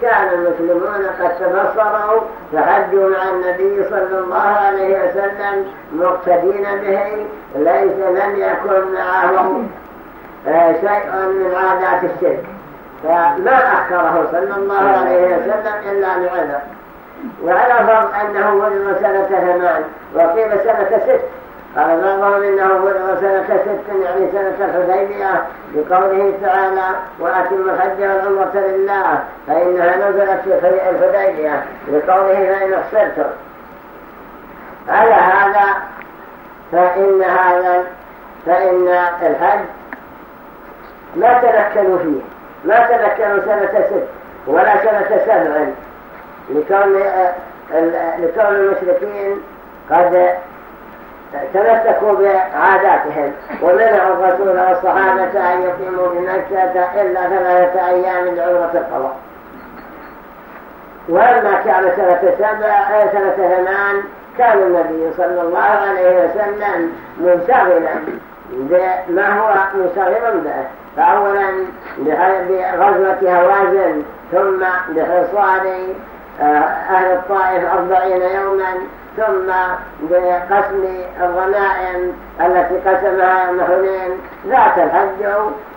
كان المسلمون قد تبصروا فحجوا مع النبي صلى الله عليه وسلم مقتدين به ليس لم يكن معه آه، شيء من عادات الشرك. فما أخره صلى الله عليه وسلم إلا لعذر وعلى فرض أنه ولد سنة ثمان وقيل سنة ست. قال بعضهم إنه بلغ سنة ست يعني سنة الحديبية بقوله تعالى وأتم الحج والعمرة لله فإنها نزلت في الحديبية بقوله فإن احسرتم على هذا فإن هذا فإن الحج ما تذكروا فيه ما تذكروا سنة ست ولا سنة سبع لكون لكون المشركين قد تمسكوا بعاداتهم. ومنعوا الرسول والصحابة أن يقيموا بمكة إلا ثلاثة أيام لعمرة القضاء. ولما كان سنة سبع سنة ثمان كان النبي صلى الله عليه وسلم منشغلا بما هو منشغلا به. فأولا بغزوة هوازن ثم بحصار آه، أهل الطائف أربعين يوما ثم بقسم الغنائم التي قسمها المحنين ذات الحج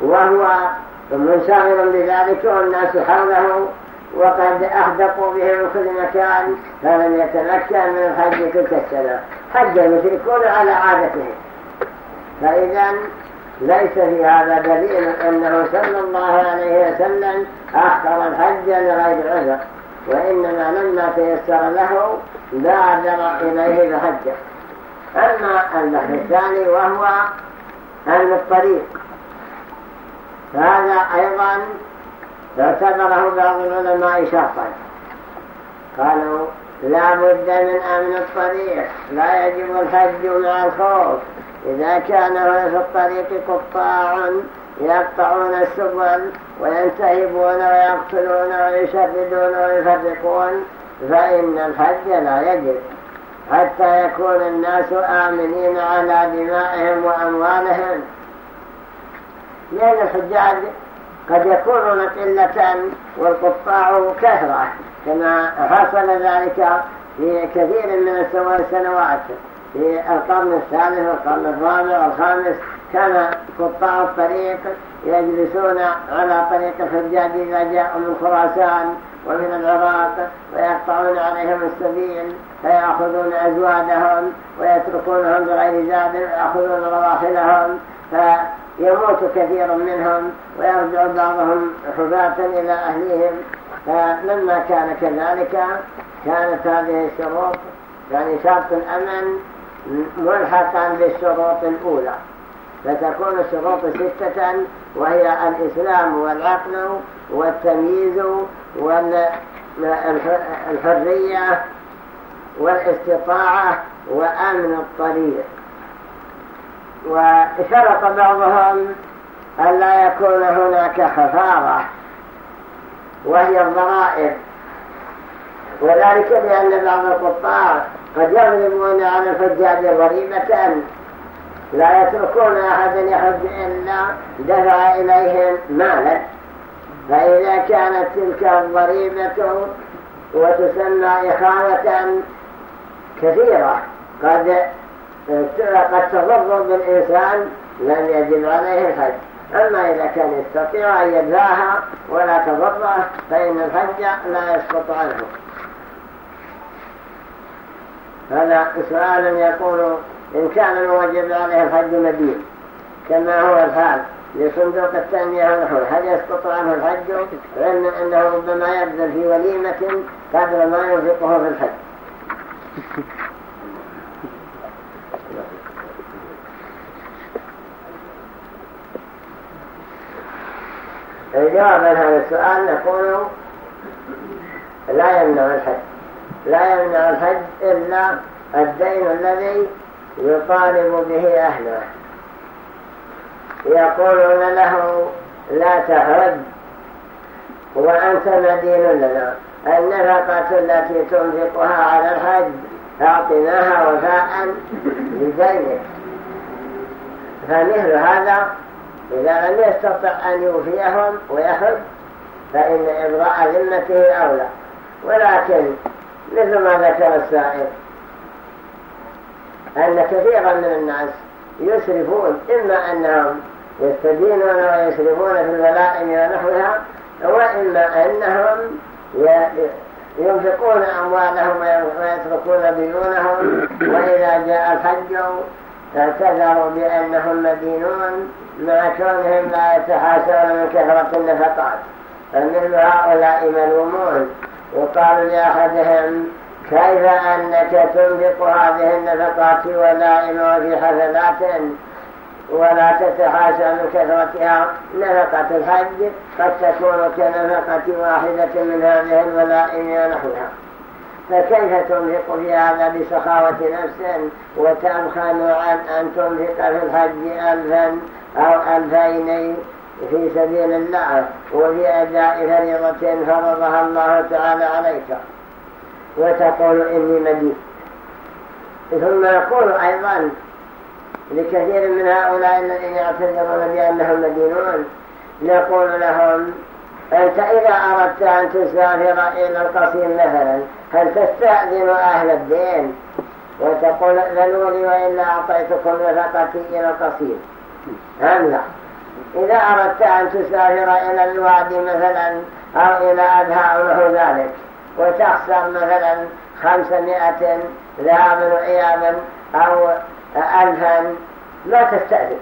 وهو منشغل بذلك والناس حوله وقد أحدقوا به من كل مكان فلم يتمكن من الحج تلك السنة. حج المشركون على عادتهم فإذا ليس في هذا دليل أنه صلى الله عليه وسلم أخر الحج لغير عذر. وإنما لما تيسر له بادر إليه بحجه أما البحث الثاني وهو أهل الطريق فهذا أيضا اعتبره بعض العلماء شرطا. قالوا لا بد من أمن الطريق لا يجب الحج مع الخوف. إذا كان في الطريق قطاع يقطعون السبل وينتهبون ويقتلون ويشردون ويفرقون فإن الحج لا يجب. حتى يكون الناس آمنين على دمائهم وأموالهم. لأن الحجاج قد يكونون قلة والقطاع كثرة كما حصل ذلك في كثير من السنوات في القرن الثالث والقرن الرابع والخامس. كان قطاع الطريق يجلسون على طريق الحجاج إذا جاءوا من خراسان ومن العراق ويقطعون عليهم السبيل فيأخذون أزوادهم ويتركونهم بغير زاد ويأخذون رواحلهم فيموت كثير منهم ويرجع بعضهم حفاة إلى أهليهم. فلما كان كذلك كانت هذه الشروط يعني شرط الأمن ملحقا بالشروط الأولى. فتكون الشروط ستة وهي الإسلام والعقل والتمييز والحرية والاستطاعة وأمن الطريق. وشرط بعضهم أن لا يكون هناك خفارة وهي الضرائب. وذلك لأن بعض القطاع قد يغلبون على الحجاج ضريبة لا يتركون أحدا يحج إلا دفع إليهم مالا. فإذا كانت تلك الضريبة وتسمى إخانة كثيرة قد قد تضر بالإنسان لم يجب عليه الحج. أما إذا كان يستطيع أن يدفعها ولا تضره فإن الحج لا يسقط عنه. هذا سؤال يقول إن كان الواجب عليه الحج مدين كما هو الحال لصندوق التنمية ونحوه هل يسقط عنه الحج؟ علم أنه ربما يبذل في وليمة قدر ما ينفقه في الحج. جوابا هذا السؤال نقول لا يمنع الحج. لا يمنع الحج إلا الدين الذي يطالب به أهله. يقولون له لا تحج وأنت مدين لنا. النفقة التي تنفقها على الحج أعطناها وفاء لدينك فمثل هذا إذا لم يستطع أن يوفيهم ويحج فإن إبراء ذمته أولى. ولكن مثل ما ذكر السائل أن كثيرا من الناس يسرفون إما أنهم يستدينون ويسرفون في الولائم ونحوها وإما أنهم ينفقون أموالهم ويتركون ديونهم وإذا جاء الحج اعتذروا بأنهم مدينون مع كونهم لا يتحاسون من كثرة النفقات. فمثل هؤلاء ملومون وقالوا لأحدهم كيف أنك تنفق هذه النفقات ولائم وفي حفلات ولا تتحاشى من كثرتها نفقة الحج قد تكون كنفقة واحدة من هذه الولائم ونحوها فكيف تنفق في هذا بسخاوة نفس وتبخل عن أن تنفق في الحج ألفا أو ألفين في سبيل الله وفي أداء فريضة فرضها الله تعالى عليك؟ وتقول إني مدين ثم يقول أيضا لكثير من هؤلاء الذين يعتذرون بأنهم مدينون نقول لهم أنت إذا أردت أن تسافر إلى القصيم مثلا هل تستأذن أهل الدين؟ وتقول ذلولي وإلا أعطيتكم نفقتي إلى القصيم. أم لا؟ إذا أردت أن تسافر إلى الوادي مثلا أو إلى أدهى أو نحو ذلك. وتخسر مثلا خمسمائة ذهابا وإيابا أو ألفا لا تستأذن.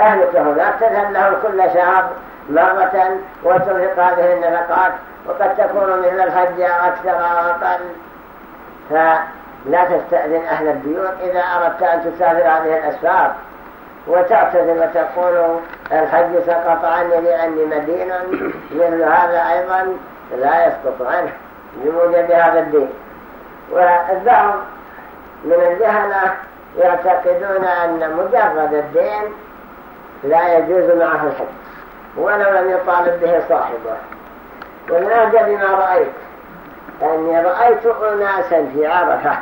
أهلك هناك تذهب لهم كل شهر مرة وتنفق هذه النفقات وقد تكون مثل الحج أكثر أو أقل فلا تستأذن أهل الديون إذا أردت أن تسافر هذه الأسفار. وتعتذر وتقول الحج سقط عني لأني مدين مثل هذا أيضا لا يسقط عنه. بموجب هذا الدين. والبعض من الجهلة يعتقدون أن مجرد الدين لا يجوز معه الحج ولو لم يطالب به صاحبه. ونادى بما رأيت أني رأيت أناسا في عرفة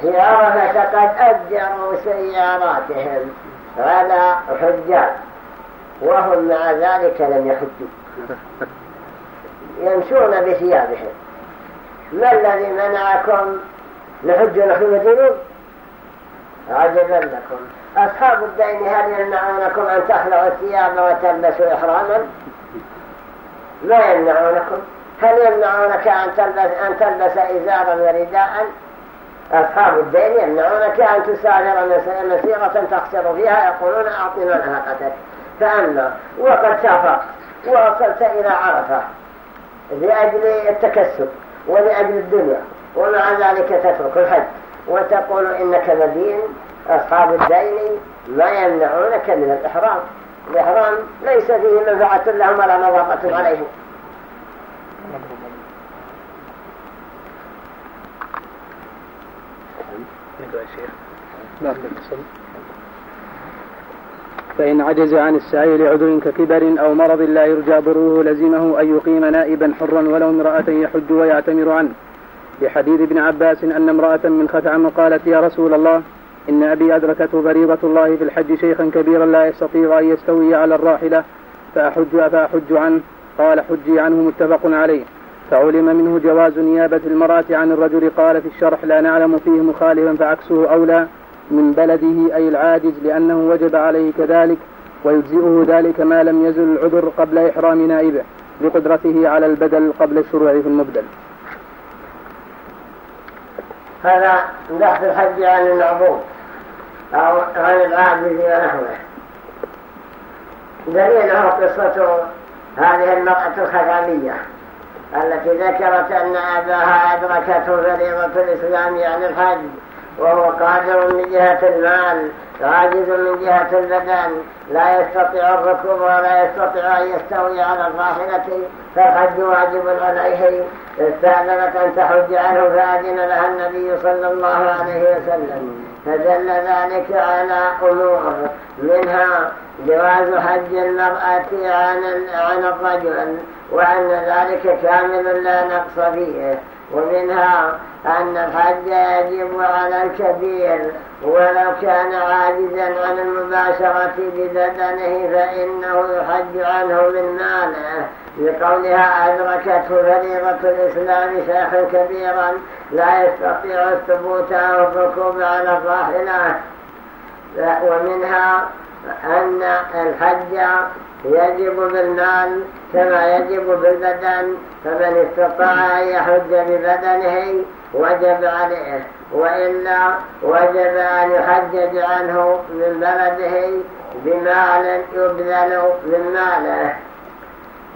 في عرفة قد أجروا سياراتهم على حجاج وهم مع ذلك لم يحجوا. يمشون بثيابهم. ما الذي منعكم نحج نحن مدينون عجبا لكم. أصحاب الدين هل يمنعونكم أن تخلعوا الثياب وتلبسوا إحراما؟ لا يمنعونكم. هل يمنعونك أن تلبس, أن تلبس إزارا ورداء؟ أصحاب الدين يمنعونك أن تسافر مسيرة تخسر فيها يقولون أعطنا نفقتك فأما وقد سافرت ووصلت إلى عرفة. لأجل التكسب ولأجل الدنيا ومع ذلك تترك الحج وتقول إنك مدين أصحاب الدين ما يمنعونك من الإحرام. الإحرام ليس فيه منفعة لهم ولا نظافة عليهم. فإن عجز عن السعي لعذر ككبر أو مرض لا يرجى بروه لزمه أن يقيم نائبا حرا ولو امرأة يحج ويعتمر عنه. لحديث ابن عباس أن امرأة من خثعم قالت يا رسول الله إن أبي أدركته فريضة الله في الحج شيخا كبيرا لا يستطيع أن يستوي على الراحلة فأحج فأحج عنه. قال حجي عنه متفق عليه. فعلم منه جواز نيابة المرأة عن الرجل. قال في الشرح لا نعلم فيه مخالفا فعكسه أولى. من بلده أي العاجز لأنه وجب عليه كذلك ويجزئه ذلك ما لم يزل العذر قبل إحرام نائبه لقدرته على البدل قبل الشروع في المبدل. هذا بحث الحج عن المعبود أو عن العاجز ونحوه دليله قصة هذه المرأة الخزامية التي ذكرت أن أباها أدركته فريضة الإسلام يعني الحج. وهو قادر من جهة المال عاجز من جهة البدن. لا يستطيع الركوب ولا يستطيع أن يستوي على الراحلة فالحج واجب عليه. استأذنت أن تحج عنه فأذن لها النبي صلى الله عليه وسلم. فدل ذلك على أمور منها جواز حج المرأة عن الرجل وأن ذلك كامل لا نقص فيه. ومنها أن الحج يجب على الكبير ولو كان عاجزا عن المباشرة ببدنه فإنه يحج عنه من ماله. لقولها أدركته فريضة الإسلام شيخا كبيرا لا يستطيع الثبوت أو الركوب على الراحلة. ومنها أن الحج يجب بالمال كما يجب بالبدن فمن استطاع أن يحج ببدنه وجب عليه وإلا وجب أن يحجج عنه من بلده بمال يبذل من ماله.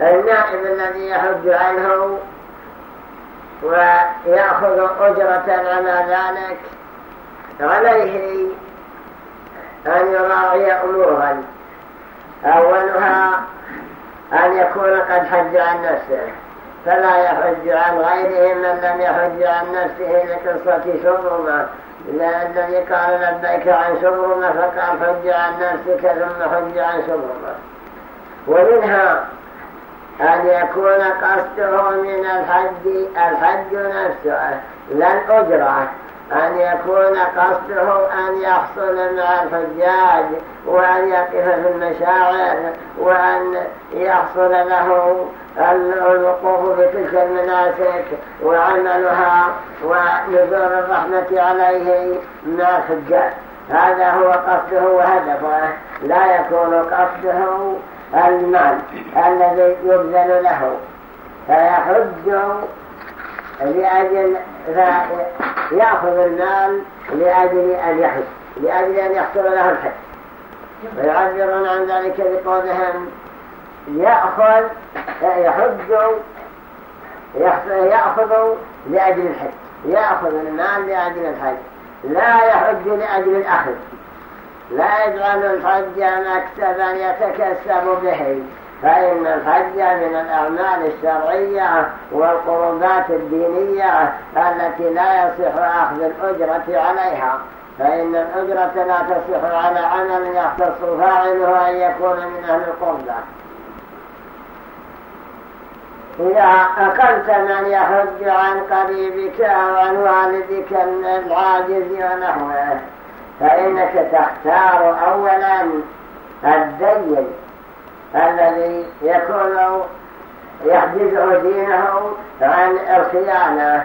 النائب الذي يحج عنه ويأخذ أجرة على ذلك عليه أن يراعي أمورا. أولها أن يكون قد حج عن نفسه فلا يحج عن غيره من لم يحج عن نفسه لقصة شبرمة. الذي قال لبيك عن شبرمة فقال حج عن نفسك ثم حج عن شبرمة. ومنها أن يكون قصده من الحج الحج نفسه لا الأجرة. أن يكون قصده أن يحصل مع الحجاج وأن يقف في المشاعر وأن يحصل له الوقوف بتلك المناسك وعملها ونزول الرحمة عليه مع الحجاج. هذا هو قصده وهدفه. لا يكون قصده المال الذي يبذل له. فيحج لأجل يأخذ المال لأجل أن يحج لأجل أن يحصل له الحج. ويعبرون عن ذلك بقولهم يأخذ يحج يأخذ لأجل الحج يأخذ المال لأجل الحج. لا يحج لأجل الأخذ. لا يجعل الحج مكتبا يتكسب به. فإن الحج من الأعمال الشرعية والقربات الدينية التي لا يصح أخذ الأجرة عليها. فإن الأجرة لا تصح على عمل يختص فاعله أن يكون من أهل القربة. إذا أقلت من يحج عن قريبك أو عن والدك العاجز ونحوه فإنك تختار أولا الدين. الذي يكون يحجزه دينه عن الخيانة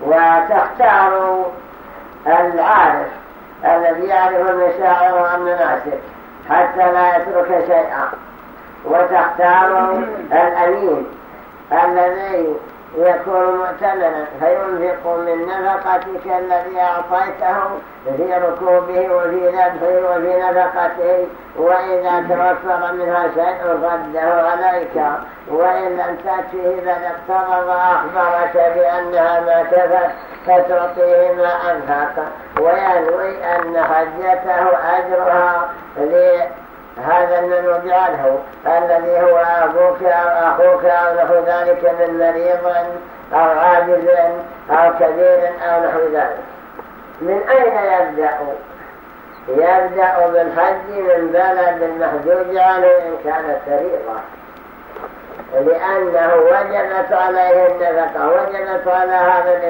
وتختار العارف الذي يعرف المشاعر والمناسك حتى لا يترك شيئا. وتختار الأمين الذي يكون مؤتمنا فينفق من نفقتك الذي أعطيته في ركوبه وفي ذبحه وفي نفقته وإذا توفر منها شيء رده عليك. وإن لم تأتيه بل اقترض أخبرك بأنها ما كفت فتعطيه ما أنفق وينوي أن حجته أجرها هذا المنوب عنه الذي هو أبوك أو أخوك أو نحو ذلك من مريض أو عاجز أو كبير أو نحو ذلك. من أين يبدأ؟ يبدأ بالحج من بلد المحجوج عنه إن كانت فريضة. لأنه وجبت عليه النفقة وجبت على هذا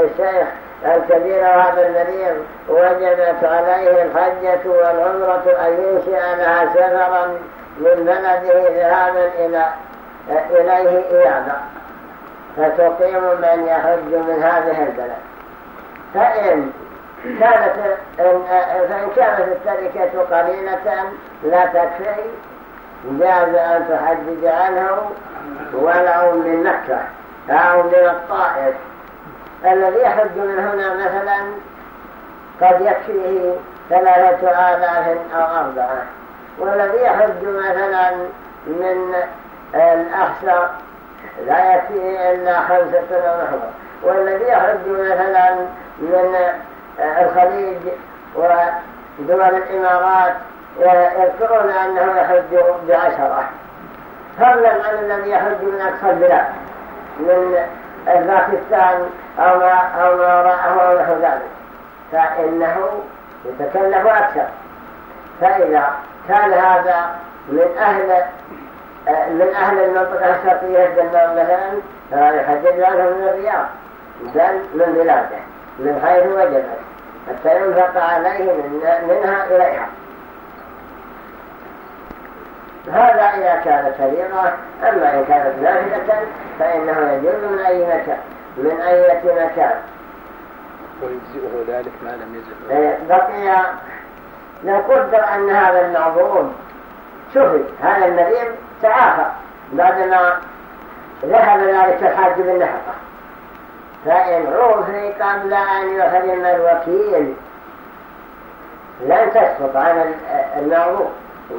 الشيخ الكبير وهذا المريض وجبت عليه الحجة والعمرة أن ينشئ لها سفرا من بلده ذهابا إلى إليه إيابة فتقيم من يحج من هذه البلد. فإن كانت فإن كانت التركة قليلة لا تكفي. جاز أن تحدد عنه ولو من مكة أو من الطائف. الذي يحج من هنا مثلا قد يكفيه ثلاثة آلاف أو أربعة. والذي يحج مثلا من الأحسى لا يكفيه إلا خمسة أو نحو والذي يحج مثلا من الخليج ودول الإمارات يذكرون أنه يحج بعشرة. فضلا عن الذي يحج من أقصى البلاد من باكستان أو ما, أو ما وراءه أو نحو ذلك. فإنه يتكلف أكثر. فإذا كان هذا من أهل من أهل المنطقة الشرقية الدمام مثلا فهذا يحدد عنه من الرياض. بل من بلاده. من حيث وجبت حتى ينفق عليه من منها إليها. هذا إذا كانت كبيرة أما إن كانت نافذة فإنه يجوز من أي مكان من أي مكان. ويجزئه ذلك ما لم يزل إيه، بقي لو قدر أن هذا المعظوم شوفي هذا المريض تعافى بعدما ذهب ذلك الحاج بالنفقة فإن عوفي قبل أن يحرم الوكيل لن تسقط عن المعروف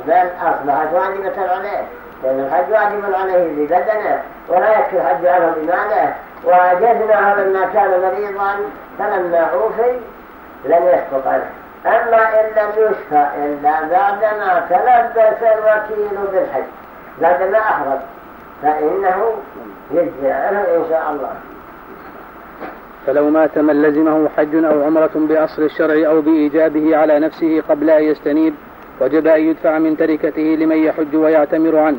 بل أصبحت واجبة عليه. لأن الحج واجب عليه ببدنه ولا يكفي الحج عنه بماله وجدناه لما كان مريضا فلما عوفي لم يسقط عنه أما إن لم يشفى إلا بعدما تلبس الوكيل بالحج. بعدما أحرم. فإنه يجزي عنه إن شاء الله. فلو مات من لزمه حج أو عمرة بأصل الشرع أو بإيجابه على نفسه قبل أن يستنيب وجب أن يدفع من تركته لمن يحج ويعتمر عنه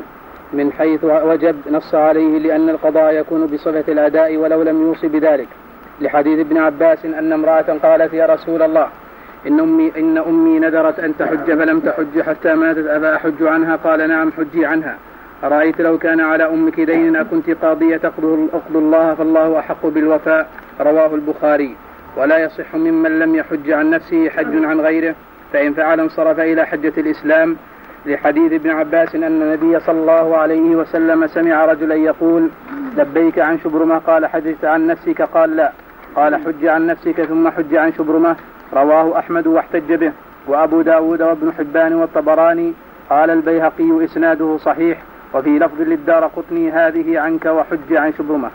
من حيث وجب نص عليه لأن القضاء يكون بصفة الأداء ولو لم يوصي بذلك. لحديث ابن عباس أن امرأة قالت يا رسول الله إن أمي, إن أمي ندرت أن تحج فلم تحج حتى ماتت أفا أحج عنها؟ قال نعم حجي عنها. أرأيت لو كان على أمك دين أكنت قاضية أقض الله فالله أحق بالوفاء. رواه البخاري. ولا يصح ممن لم يحج عن نفسه حج عن غيره. فإن فعل انصرف إلى حجة الإسلام لحديث ابن عباس أن النبي صلى الله عليه وسلم سمع رجلا يقول لبيك عن شبرمة قال حججت عن نفسك قال لا. قال حج عن نفسك ثم حج عن شبرمة رواه أحمد واحتج به. وأبو داود وابن حبان والطبراني قال البيهقي إسناده صحيح وفي لفظ للدار قطني هذه عنك وحج عن شبرمة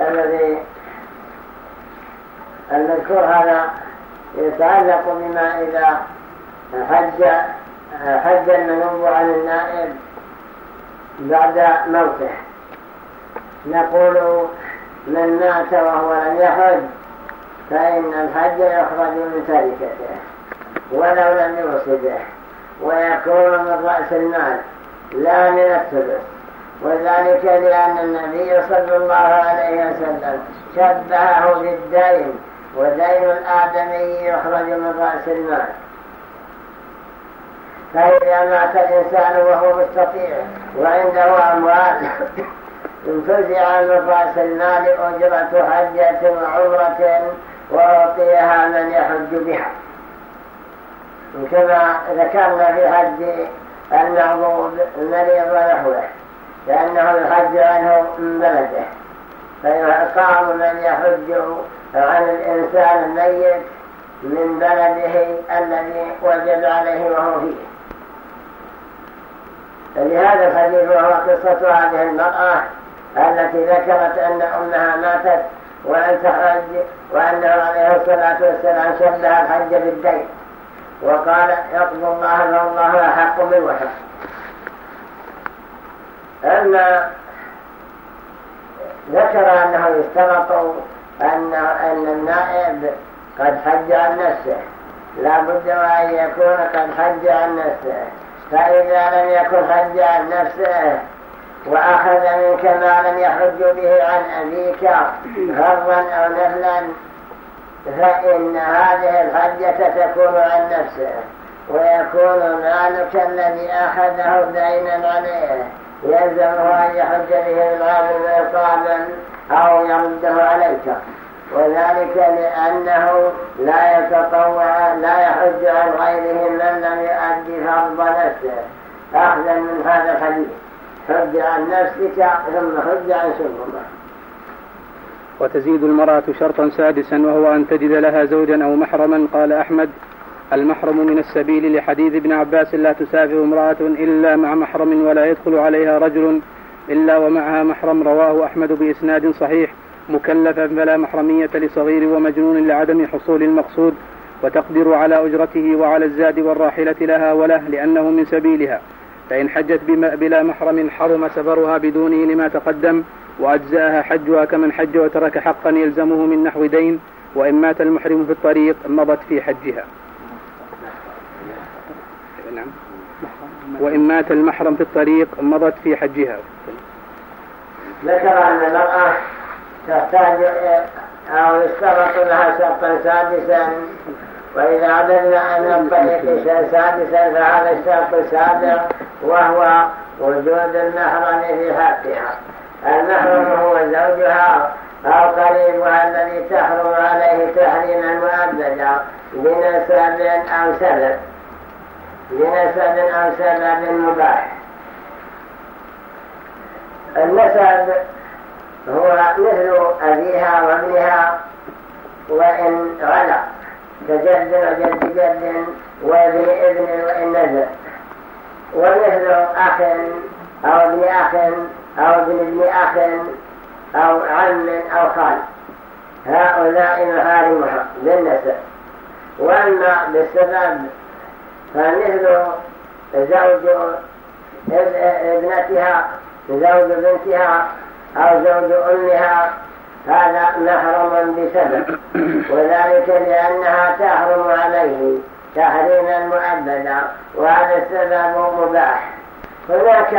الذي المذكور هذا يتعلق بما إذا حج حج المنوب عن النائب بعد موته. نقول من مات وهو لم يحج فإن الحج يخرج من تركته ولو لم يوصده ويكون من رأس المال لا من الثلث وذلك لأن النبي صلى الله عليه وسلم شبهه بالدين ودين الآدمي يخرج من رأس المال. فإذا مات الإنسان وهو مستطيع وعنده أموال انتزع من رأس المال أجرة حجة وعمرة وأعطيها من يحج بها. كما ذكرنا في حج المعظوم المريض ونحوه لأنه يحج عنه من بلده فيقام من يحج عن الإنسان الميت من بلده الذي وجد عليه وهو فيه. لهذا الحديث وهو قصة هذه المرأة التي ذكرت أن أمها ماتت وأن تحج وأنه عليه الصلاة والسلام شبه الحج بالدين. وقال يقضي الله فالله أحق بالوحق أما ذكر أنه يشترط أن, أن النائب قد حج عن نفسه. لا بد وأن يكون قد حج عن نفسه. فإذا لم يكن حج عن نفسه وأخذ منك ما لم يحج به عن أبيك غرا أو نفلا فإن هذه الحجة تكون عن نفسه ويكون مالك الذي أخذه دينا عليه. يلزمه أن يحج به العام عقابا أو يرده عليك وذلك لأنه لا يتطوع لا يحج عن غيره من لم يؤدي فرض نفسه أخذا من هذا الحديث حج عن نفسك ثم حج عن سنة وتزيد المرأة شرطا سادسا وهو أن تجد لها زوجا أو محرما قال أحمد. المحرم من السبيل لحديث ابن عباس لا تسافر امرأة إلا مع محرم ولا يدخل عليها رجل إلا ومعها محرم. رواه أحمد بإسناد صحيح مكلفا فلا محرمية لصغير ومجنون لعدم حصول المقصود وتقدر على أجرته وعلى الزاد والراحلة لها وله لأنه من سبيلها. فإن حجت بلا محرم حرم سفرها بدونه لما تقدم وأجزاها حجها كمن حج وترك حقا يلزمه من نحو دين وإن مات المحرم في الطريق مضت في حجها. وإن مات المحرم في الطريق مضت في حجها. ذكر أن المرأة تحتاج أو يشترط لها شرطا سادسا وإذا عددنا أن الطريق سادسا فهذا الشرط السابع وهو وجود المحرم في حقها. المحرم هو زوجها أو قريبها الذي تحرم عليه تحريما مؤبدا بنسب أو سبب بنسب أو سبب مباح النسب هو مثل أبيها وابنها وإن غلق. كجد وجد جد وابن ابن وإن نزل. ومثل أخ أو ابن أخ أو ابن ابن أخ أو عم أو خال. هؤلاء محارمها بالنسب وأما بالسبب فمثل زوج ابنتها زوج بنتها أو زوج أمها هذا محرم بسبب وذلك لأنها تحرم عليه تحريما مؤبدا وهذا السبب مباح. هناك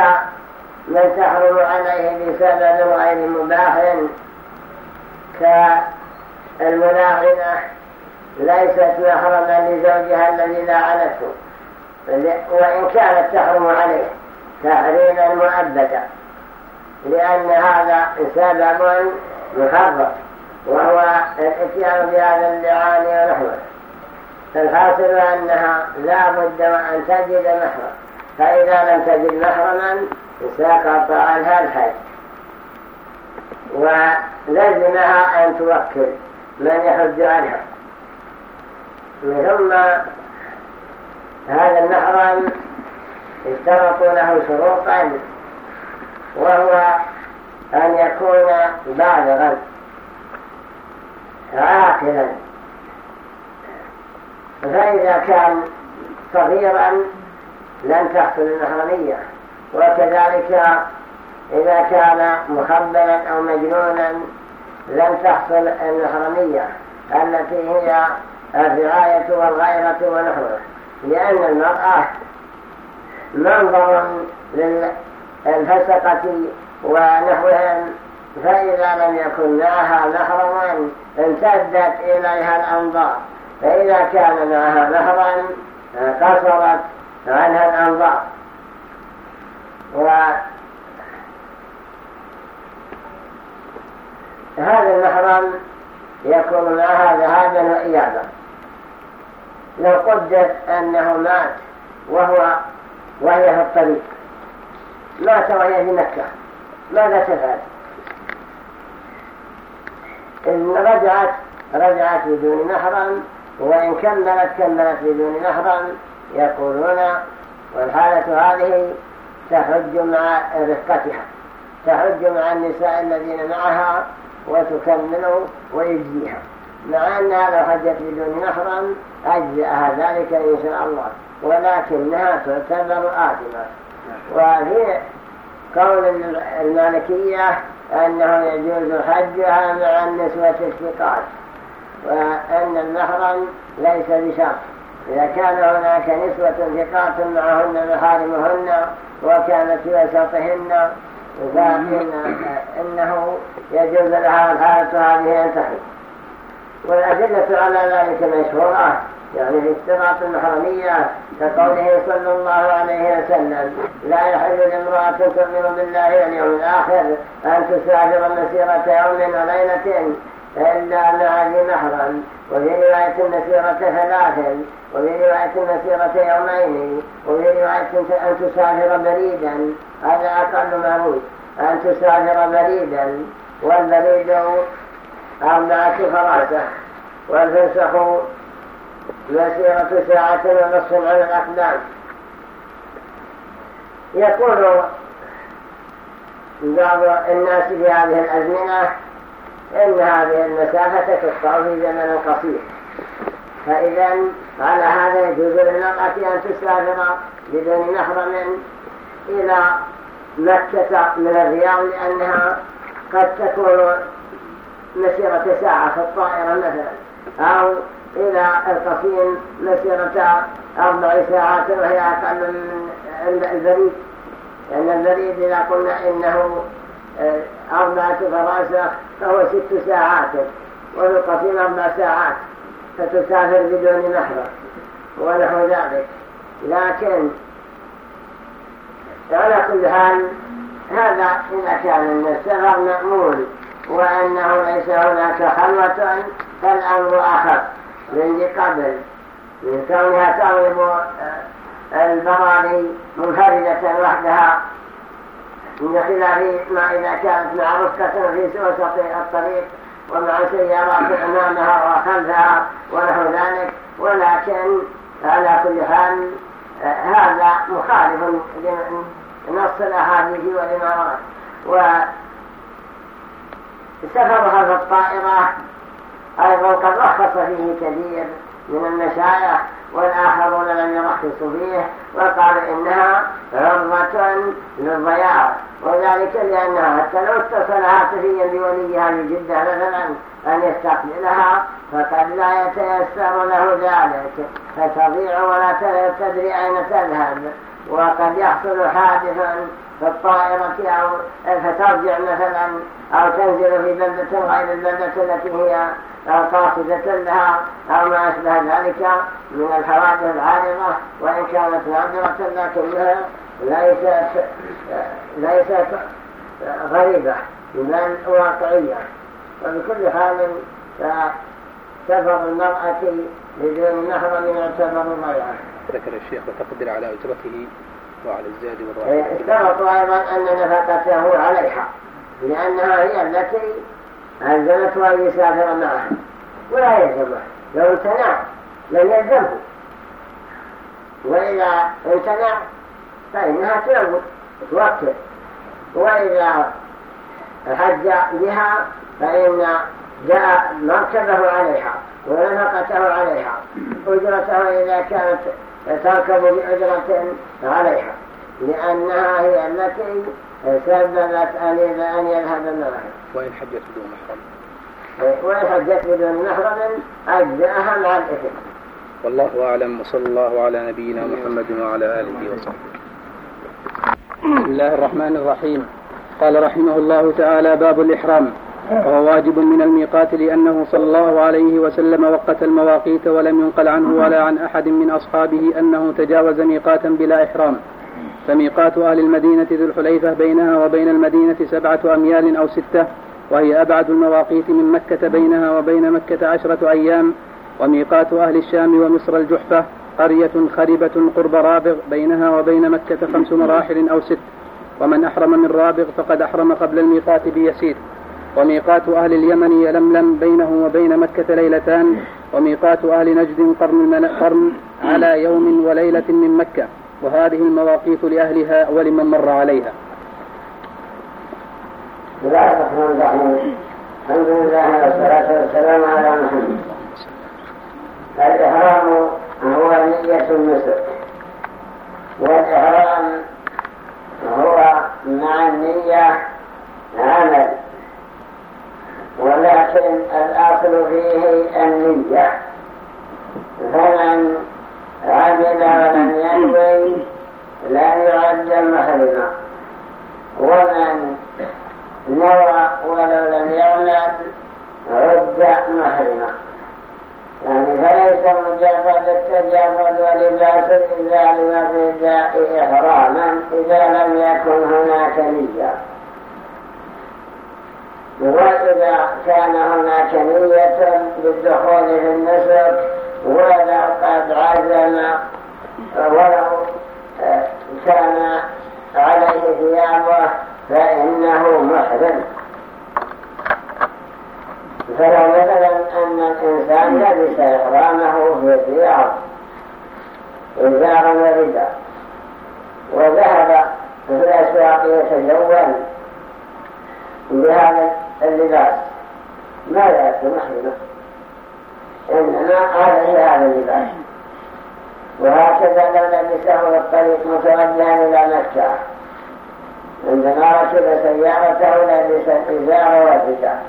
من تحرم عليه بسبب غير مباح كالملاعنة ليست محرما لزوجها الذي لعنته وإن كانت تحرم عليه تحريما مؤبدا لأن هذا سبب محرم وهو الاتيان بهذا اللعان ونحوه. فالحاصل أنها لا بد وأن تجد محرم فإذا لم تجد محرما سقط عنها الحج. ولزمها أن توكل من يحج عنها. ثم هذا المحرم اشترطوا له شروطا وهو أن يكون بالغا عاقلا. فإذا كان صغيرا لن تحصل المحرمية وكذلك إذا كان مخبلا أو مجنونا لن تحصل المحرمية التي هي الرعاية والغيرة ونحوه. لأن المرأة منظر للفسقة ونحوهم فإذا لم يكن معها محرما امتدت إليها الأنظار. فإذا كان معها محرم قصرت عنها الأنظار. وهذا المحرم يكون معها ذهابا وإيابا. لو قدر أنه مات وهو وهي في الطريق. مات وهي في مكة. ماذا تفعل؟ إن رجعت رجعت بدون محرم وإن كملت كملت بدون محرم يقولون والحالة هذه تحج مع رفقتها. تحج مع النساء الذين معها وتكمل ويجزيها. مع أنها لو حجت بدون محرم أجزأها ذلك إن شاء الله. ولكنها تعتبر آثمة وفي قول المالكية أنه يجوز حجها مع النسوة الثقات. وأن المحرم ليس بشرط. إذا كان هناك نسوة ثقات معهن محارمهن وكانت في وسطهن فإنه يجوز لها الحالة هذه أن تحج والأدلة على ذلك مشهورة يعني في اشتراط المحرمية كقوله صلى الله عليه وسلم لا يحل لامرأة تؤمن بالله واليوم الآخر أن تسافر مسيرة يوم وليلة إلا مع ذي محرم وفي رواية مسيرة ثلاث وفي رواية مسيرة يومين وفي رواية أن تسافر بريدا هذا أقل ما أن تسافر بريدا والبريد أربعة فراسة والفسخ مسيرة ساعة ونصف على الأقدام يقول بعض الناس في هذه الأزمنة إن هذه المسافة تقطع في زمن قصير. فإذا على هذا يجوز للمرأة أن تسافر بدون محرم إلى مكة من الرياض لأنها قد تكون مسيرة ساعة في الطائرة مثلا أو إلى القصيم مسيرة أربع ساعات وهي أقل من البريد. لأن البريد إذا قلنا إنه آه، أربعة فراسخ فهو ست ساعات وفي القصيم أربع ساعات فتسافر بدون محرم ونحو ذلك. لكن على كل حال هذا إذا كان السفر مأمول وأنه ليس هناك خلوة فالأمر أخف من قبل من كونها تغلب آه، البراري منفردة وحدها من خلاف ما إذا كانت مع رفقة في وسط الطريق ومع سيارات أمامها وخلفها ونحو ذلك. ولكن على كل حال آه، هذا مخالف لنص الأحاديث والإمارات وسفرها في الطائرة أيضا قد رخص فيه كثير من المشايخ والآخرون لم يرخصوا فيه وقالوا إنها عرضة للضياع. وذلك لأنها حتى لو اتصل هاتفيا بوليها في جدة مثلا أن يستقبلها فقد لا يتيسر له ذلك. فتضيع ولا تدري أين تذهب. وقد يحصل حادثا في الطائرة أو فترجع مثلا أو تنزل في بلدة غير البلدة التي هي قاصدة لها أو ما أشبه ذلك من الحوادث العارضة وإن كانت نادرة لكنها ليست ليست غريبة بل واقعية. وبكل حال سفر المرأة بدون محرم يعتبر ضيعا ذكر الشيخ وتقدر على أجرته وعلى الزاد والراحة اشترطوا أيضا أن نفقته عليها لأنها هي التي ألزمته أن يسافر معها ولا يلزمه. لو امتنع لم يلزمه. وإذا امتنع فإنها تعبد توكل وإذا حج بها فإن جاء مركبه عليها ونفقته عليها أجرته إذا كانت تركب بأجرة عليها لأنها هي التي سببت أن يذهب معها وإن حجت بدون محرم. وإن حجت بدون محرم أجزأها مع الإثم. والله أعلم وصلى الله على نبينا محمد وعلى آله وصحبه. بسم الله الرحمن الرحيم. قال رحمه الله تعالى باب الإحرام. وهو واجب من الميقات لأنه صلى الله عليه وسلم وقت المواقيت ولم ينقل عنه ولا عن أحد من أصحابه أنه تجاوز ميقاتا بلا إحرام. فميقات أهل المدينة ذو الحليفة بينها وبين المدينة سبعة أميال أو ستة وهي أبعد المواقيت من مكة بينها وبين مكة عشرة أيام وميقات أهل الشام ومصر الجحفة قرية خربة قرب رابغ بينها وبين مكة خمس مراحل أو ست. ومن أحرم من رابغ فقد أحرم قبل الميقات بيسير. وميقات أهل اليمن يلملم بينه وبين مكة ليلتان وميقات أهل نجد قرن, قرن على يوم وليلة من مكة وهذه المواقيت لأهلها ولمن مر عليها. بسم الله الرحمن الرحيم. الحمد لله والصلاة والسلام على محمد. الإحرام هو نية النسك والإحرام هو مع النية عمل ولكن الأصل فيه النية. فمن عمل ولم ينوي لا يعد محرما ومن نوى ولو لم يعمل عد محرما يعني فليس مجرد التجرد ولباس الإنزال والرداء إحراما إذا لم يكن هناك نية. وإذا كان هناك نية بالدخول في النسك ولو قد عزم ولو كان عليه ثيابه فإنه محرم. فلو مثلا أن الإنسان لبس إحرامه في الرياض إزارا ورداء وذهب في الأسواق يتجول بهذا اللباس ما يأتي محرمه إنما عليه هذا اللباس وهكذا لو لبسه الطريق متوجها إلى مكة. عندما ركب سيارته لبس الإزار والرداء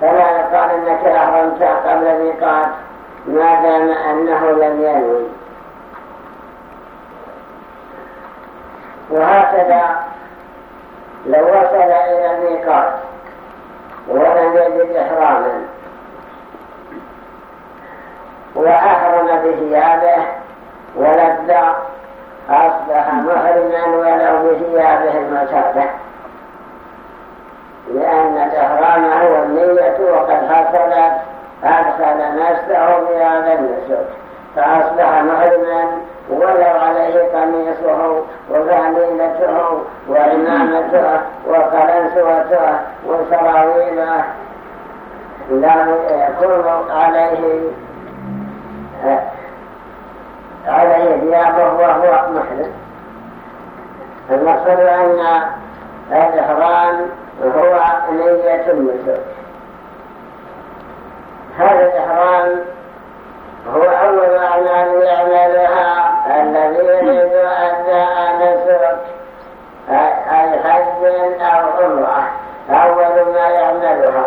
فلا يقال إنك احرمت قبل الميقات. ما دام أنه لم ينوي. وهكذا لو وصل إلى الميقات. ولم يجد احراما واحرم بثيابه ولبى أصبح محرما ولو بثيابه المعتاده لأن الإحرام هو النية وقد حصلت أدخل نفسه بهذا النسك فأصبح محرما ولو عليه قميصه وفانيلته وعمامته وقلنسوته وسراويله لا يكون عليه عليه ثيابه وهو محرم. المقصود أن الإحرام وهو نية النسك. هذا الإحرام هو أول أعمال يعملها الذي يريد أداء نسك أي حج أو عمرة. أول ما يعملها.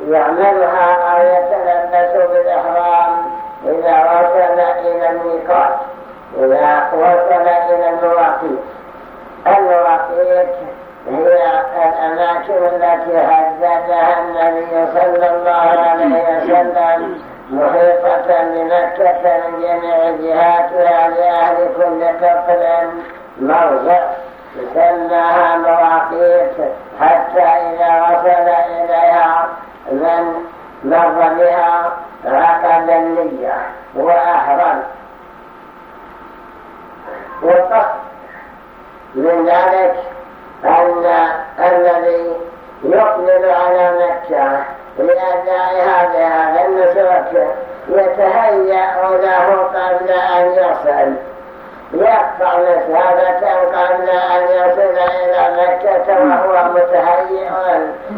ويعملها أو يتلبس بالإحرام إذا وصل إلى الميقات إذا وصل إلى المواقيت المواقيت هي الأماكن التي حددها النبي صلى الله عليه وسلم محيطة بمكة من جميع جهاتها لأهل كل قطر موضع. سماها مواقيت حتى إذا وصل إليها من مر بها عقد النية وأحرم والقصد من ذلك أن الذي يقبل على مكة لأداء هذا النسك يتهيأ له قبل أن يصل. يقطع مسافة قبل أن يصل إلى مكة وهو متهيئ.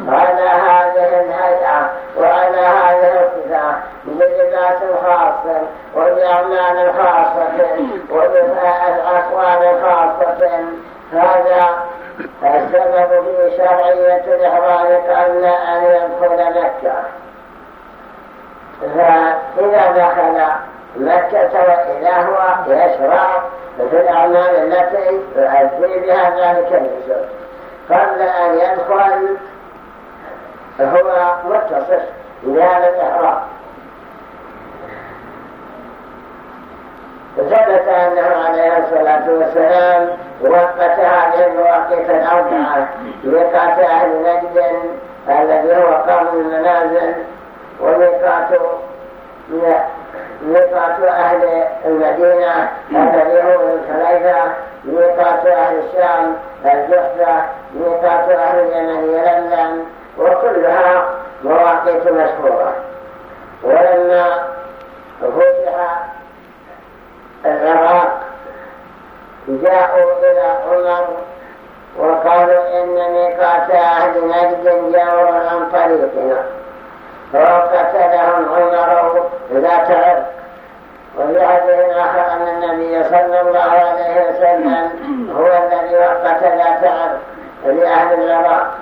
على هذه الهيئة وعلى هذه الصفة بلباس خاص وبأعمال خاصة وبأقوال خاصة هذا السبب في شرعية الإحرام قبل أن يدخل مكة. فإذا دخل مكة وإذا هو يشرع في الأعمال التي يؤدي بها ذلك النسك قبل أن يدخل هو متصف بهذا الإحرام ثبت أنه عليه الصلاة والسلام وقت هذه المواقف الأربعة ميقات أهل نجد الذي هو قام المنازل وميقات ميقات أهل المدينة الذي هو الخليفة ميقات أهل الشام الجحفة ميقات أهل اليمن يلملم وكلها مواقيت مشهورة. ولما فتح العراق جاءوا إلى عمر وقالوا إن ميقات أهل نجد جاور عن طريقنا. فقتلهم عمر ذات عرق وفي حديث آخر أن النبي صلى الله عليه وسلم هو الذي وقت ذات عرق لأهل العراق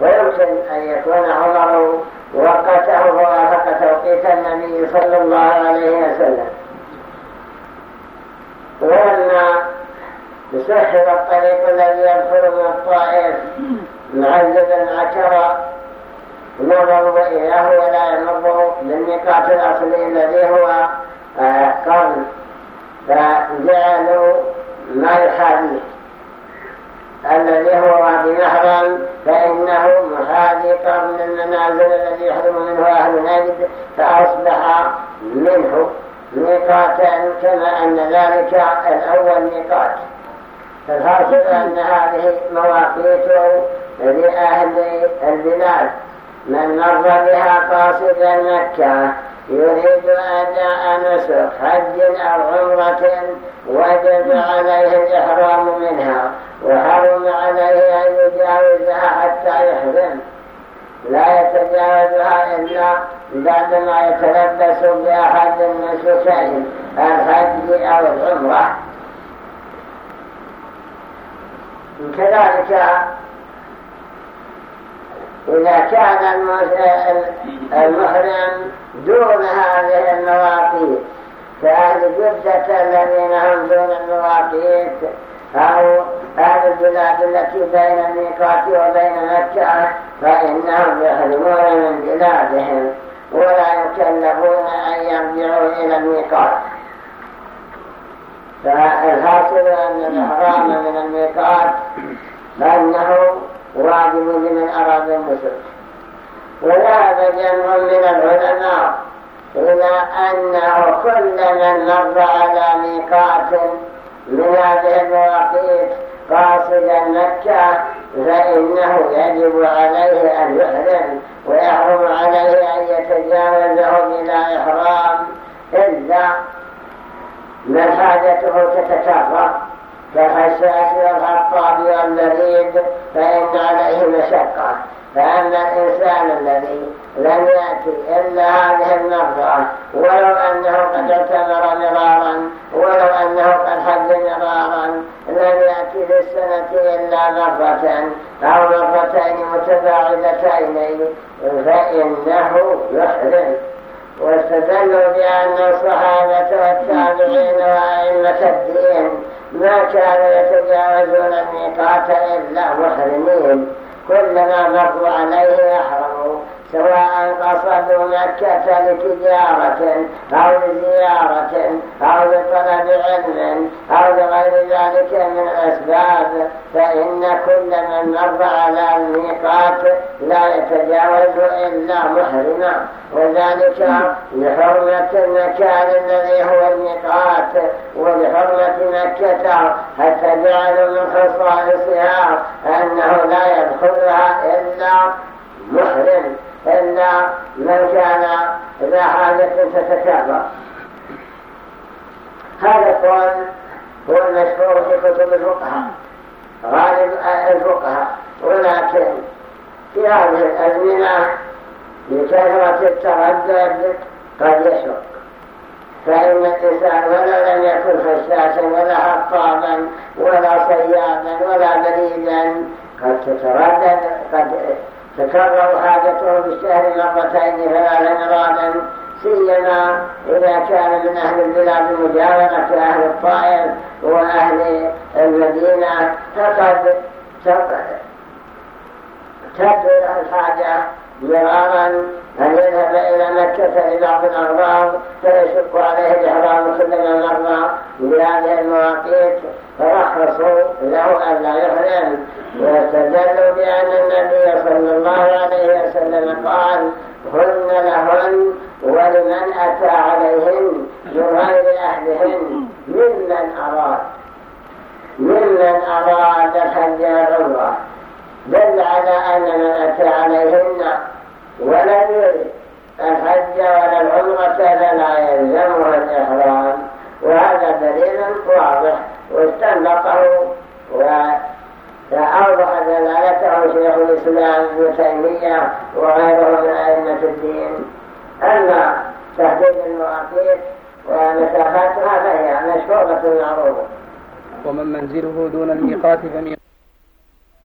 ويمكن أن يكون عمر وقته ووافق توقيت النبي صلى الله عليه وسلم. ولما سحر الطريق الذي يدخل من الطائف معذبا عكرا نظروا إياه ولا يمر بالميقات الأصلي الذي هو آه، قرن. فجعلوا ما يحاذيه. الذي هو وادي محرم فإنه محاذي قرن المنازل الذي يحرم منه أهل نجد فأصبح منه ميقاتا كما أن ذلك الأول ميقات فالحاصل أن هذه مواقيت لأهل البلاد. من مر بها قاصدا مكة يريد أداء نسك حج أو عمرة وجب عليه الإحرام منها وحرم عليه أن يجاوزها حتى يحرم. لا يتجاوزها إلا بعدما يتلبس بأحد النسكين الحج أو العمرة. كذلك إذا كان المحرم دون هذه المواقيت فأهل جدة الذين هم دون المواقيت أو أهل البلاد التي بين الميقات وبين مكة فإنهم يحرمون من بلادهم ولا يكلفون أن يرجعوا إلى الميقات. فالحاصل أن الإحرام من الميقات فإنه واجب لمن أراد النسك وذهب جمع من العلماء إلى أنه كل من مر على ميقات من هذه المواقيت قاصدا مكة فإنه يجب عليه أن يحرم ويحرم عليه أن يتجاوزه بلا إحرام إلا من حاجته تتكرر كالحشاش والخطاب والمريض فإن عليه مشقة فأما الإنسان الذي لم يأتي إلا هذه المرة ولو أنه قد اعتمر مرارا ولو أنه قد حج مرارا لم يأتي في السنة إلا مرة أو مرتين متباعدتين فإنه يحرم. واستدلوا بأن الصحابة والتابعين وأئمة الدين ما كانوا يتجاوزون الميقات إلا محرمين كلما مروا عليه يحرموا سواء قصدوا مكة لتجارة أو لزيارة أو لطلب علم أو لغير ذلك من الأسباب فإن كل من مر على الميقات لا يتجاوز إلا محرما وذلك لحرمة المكان الذي هو الميقات ولحرمة مكة حتى جعلوا من خصائصها أنه لا يدخلها إلا محرم إلا من كان ذا حاجة تتكاثر هذا القول هو المشهور في كتب الفقهاء. غالب الفقهاء ولكن في هذه الأزمنة لكثرة التردد قد يشرق فإن الإنسان ولا لم يكن فشاشا ولا حطابا ولا صيادا ولا بريدا قد تتردد قد تكرر حاجته بالشهر مرتين ثلاثا مرادا سيما إذا كان من أهل البلاد المجاورة كأهل الطائف وأهل المدينة فقد له الحاجة مرارا أن يذهب إلى مكة لبعض الأغراض فيشق عليه الإحرام كلما مر بهذه المواقيت فرخصوا له أن لا يحرم واستدلوا بأن النبي صلى الله عليه وسلم قال هن لهن ولمن أتى عليهن من غير أهلهن ممن أراد ممن أراد الحج والعمرة دل على أن من أتى عليهن ولم يرد. الحج ولا العمرة فلا يلزمه الإحرام. وهذا دليل واضح واستنبطه. وأوضح دلالته شيخ الإسلام ابن تيمية وغيره من أئمة الدين. أما تحديد المواقيت ومسافاتها فهي مشهورة معروفة ومن منزله دون الميقات فمن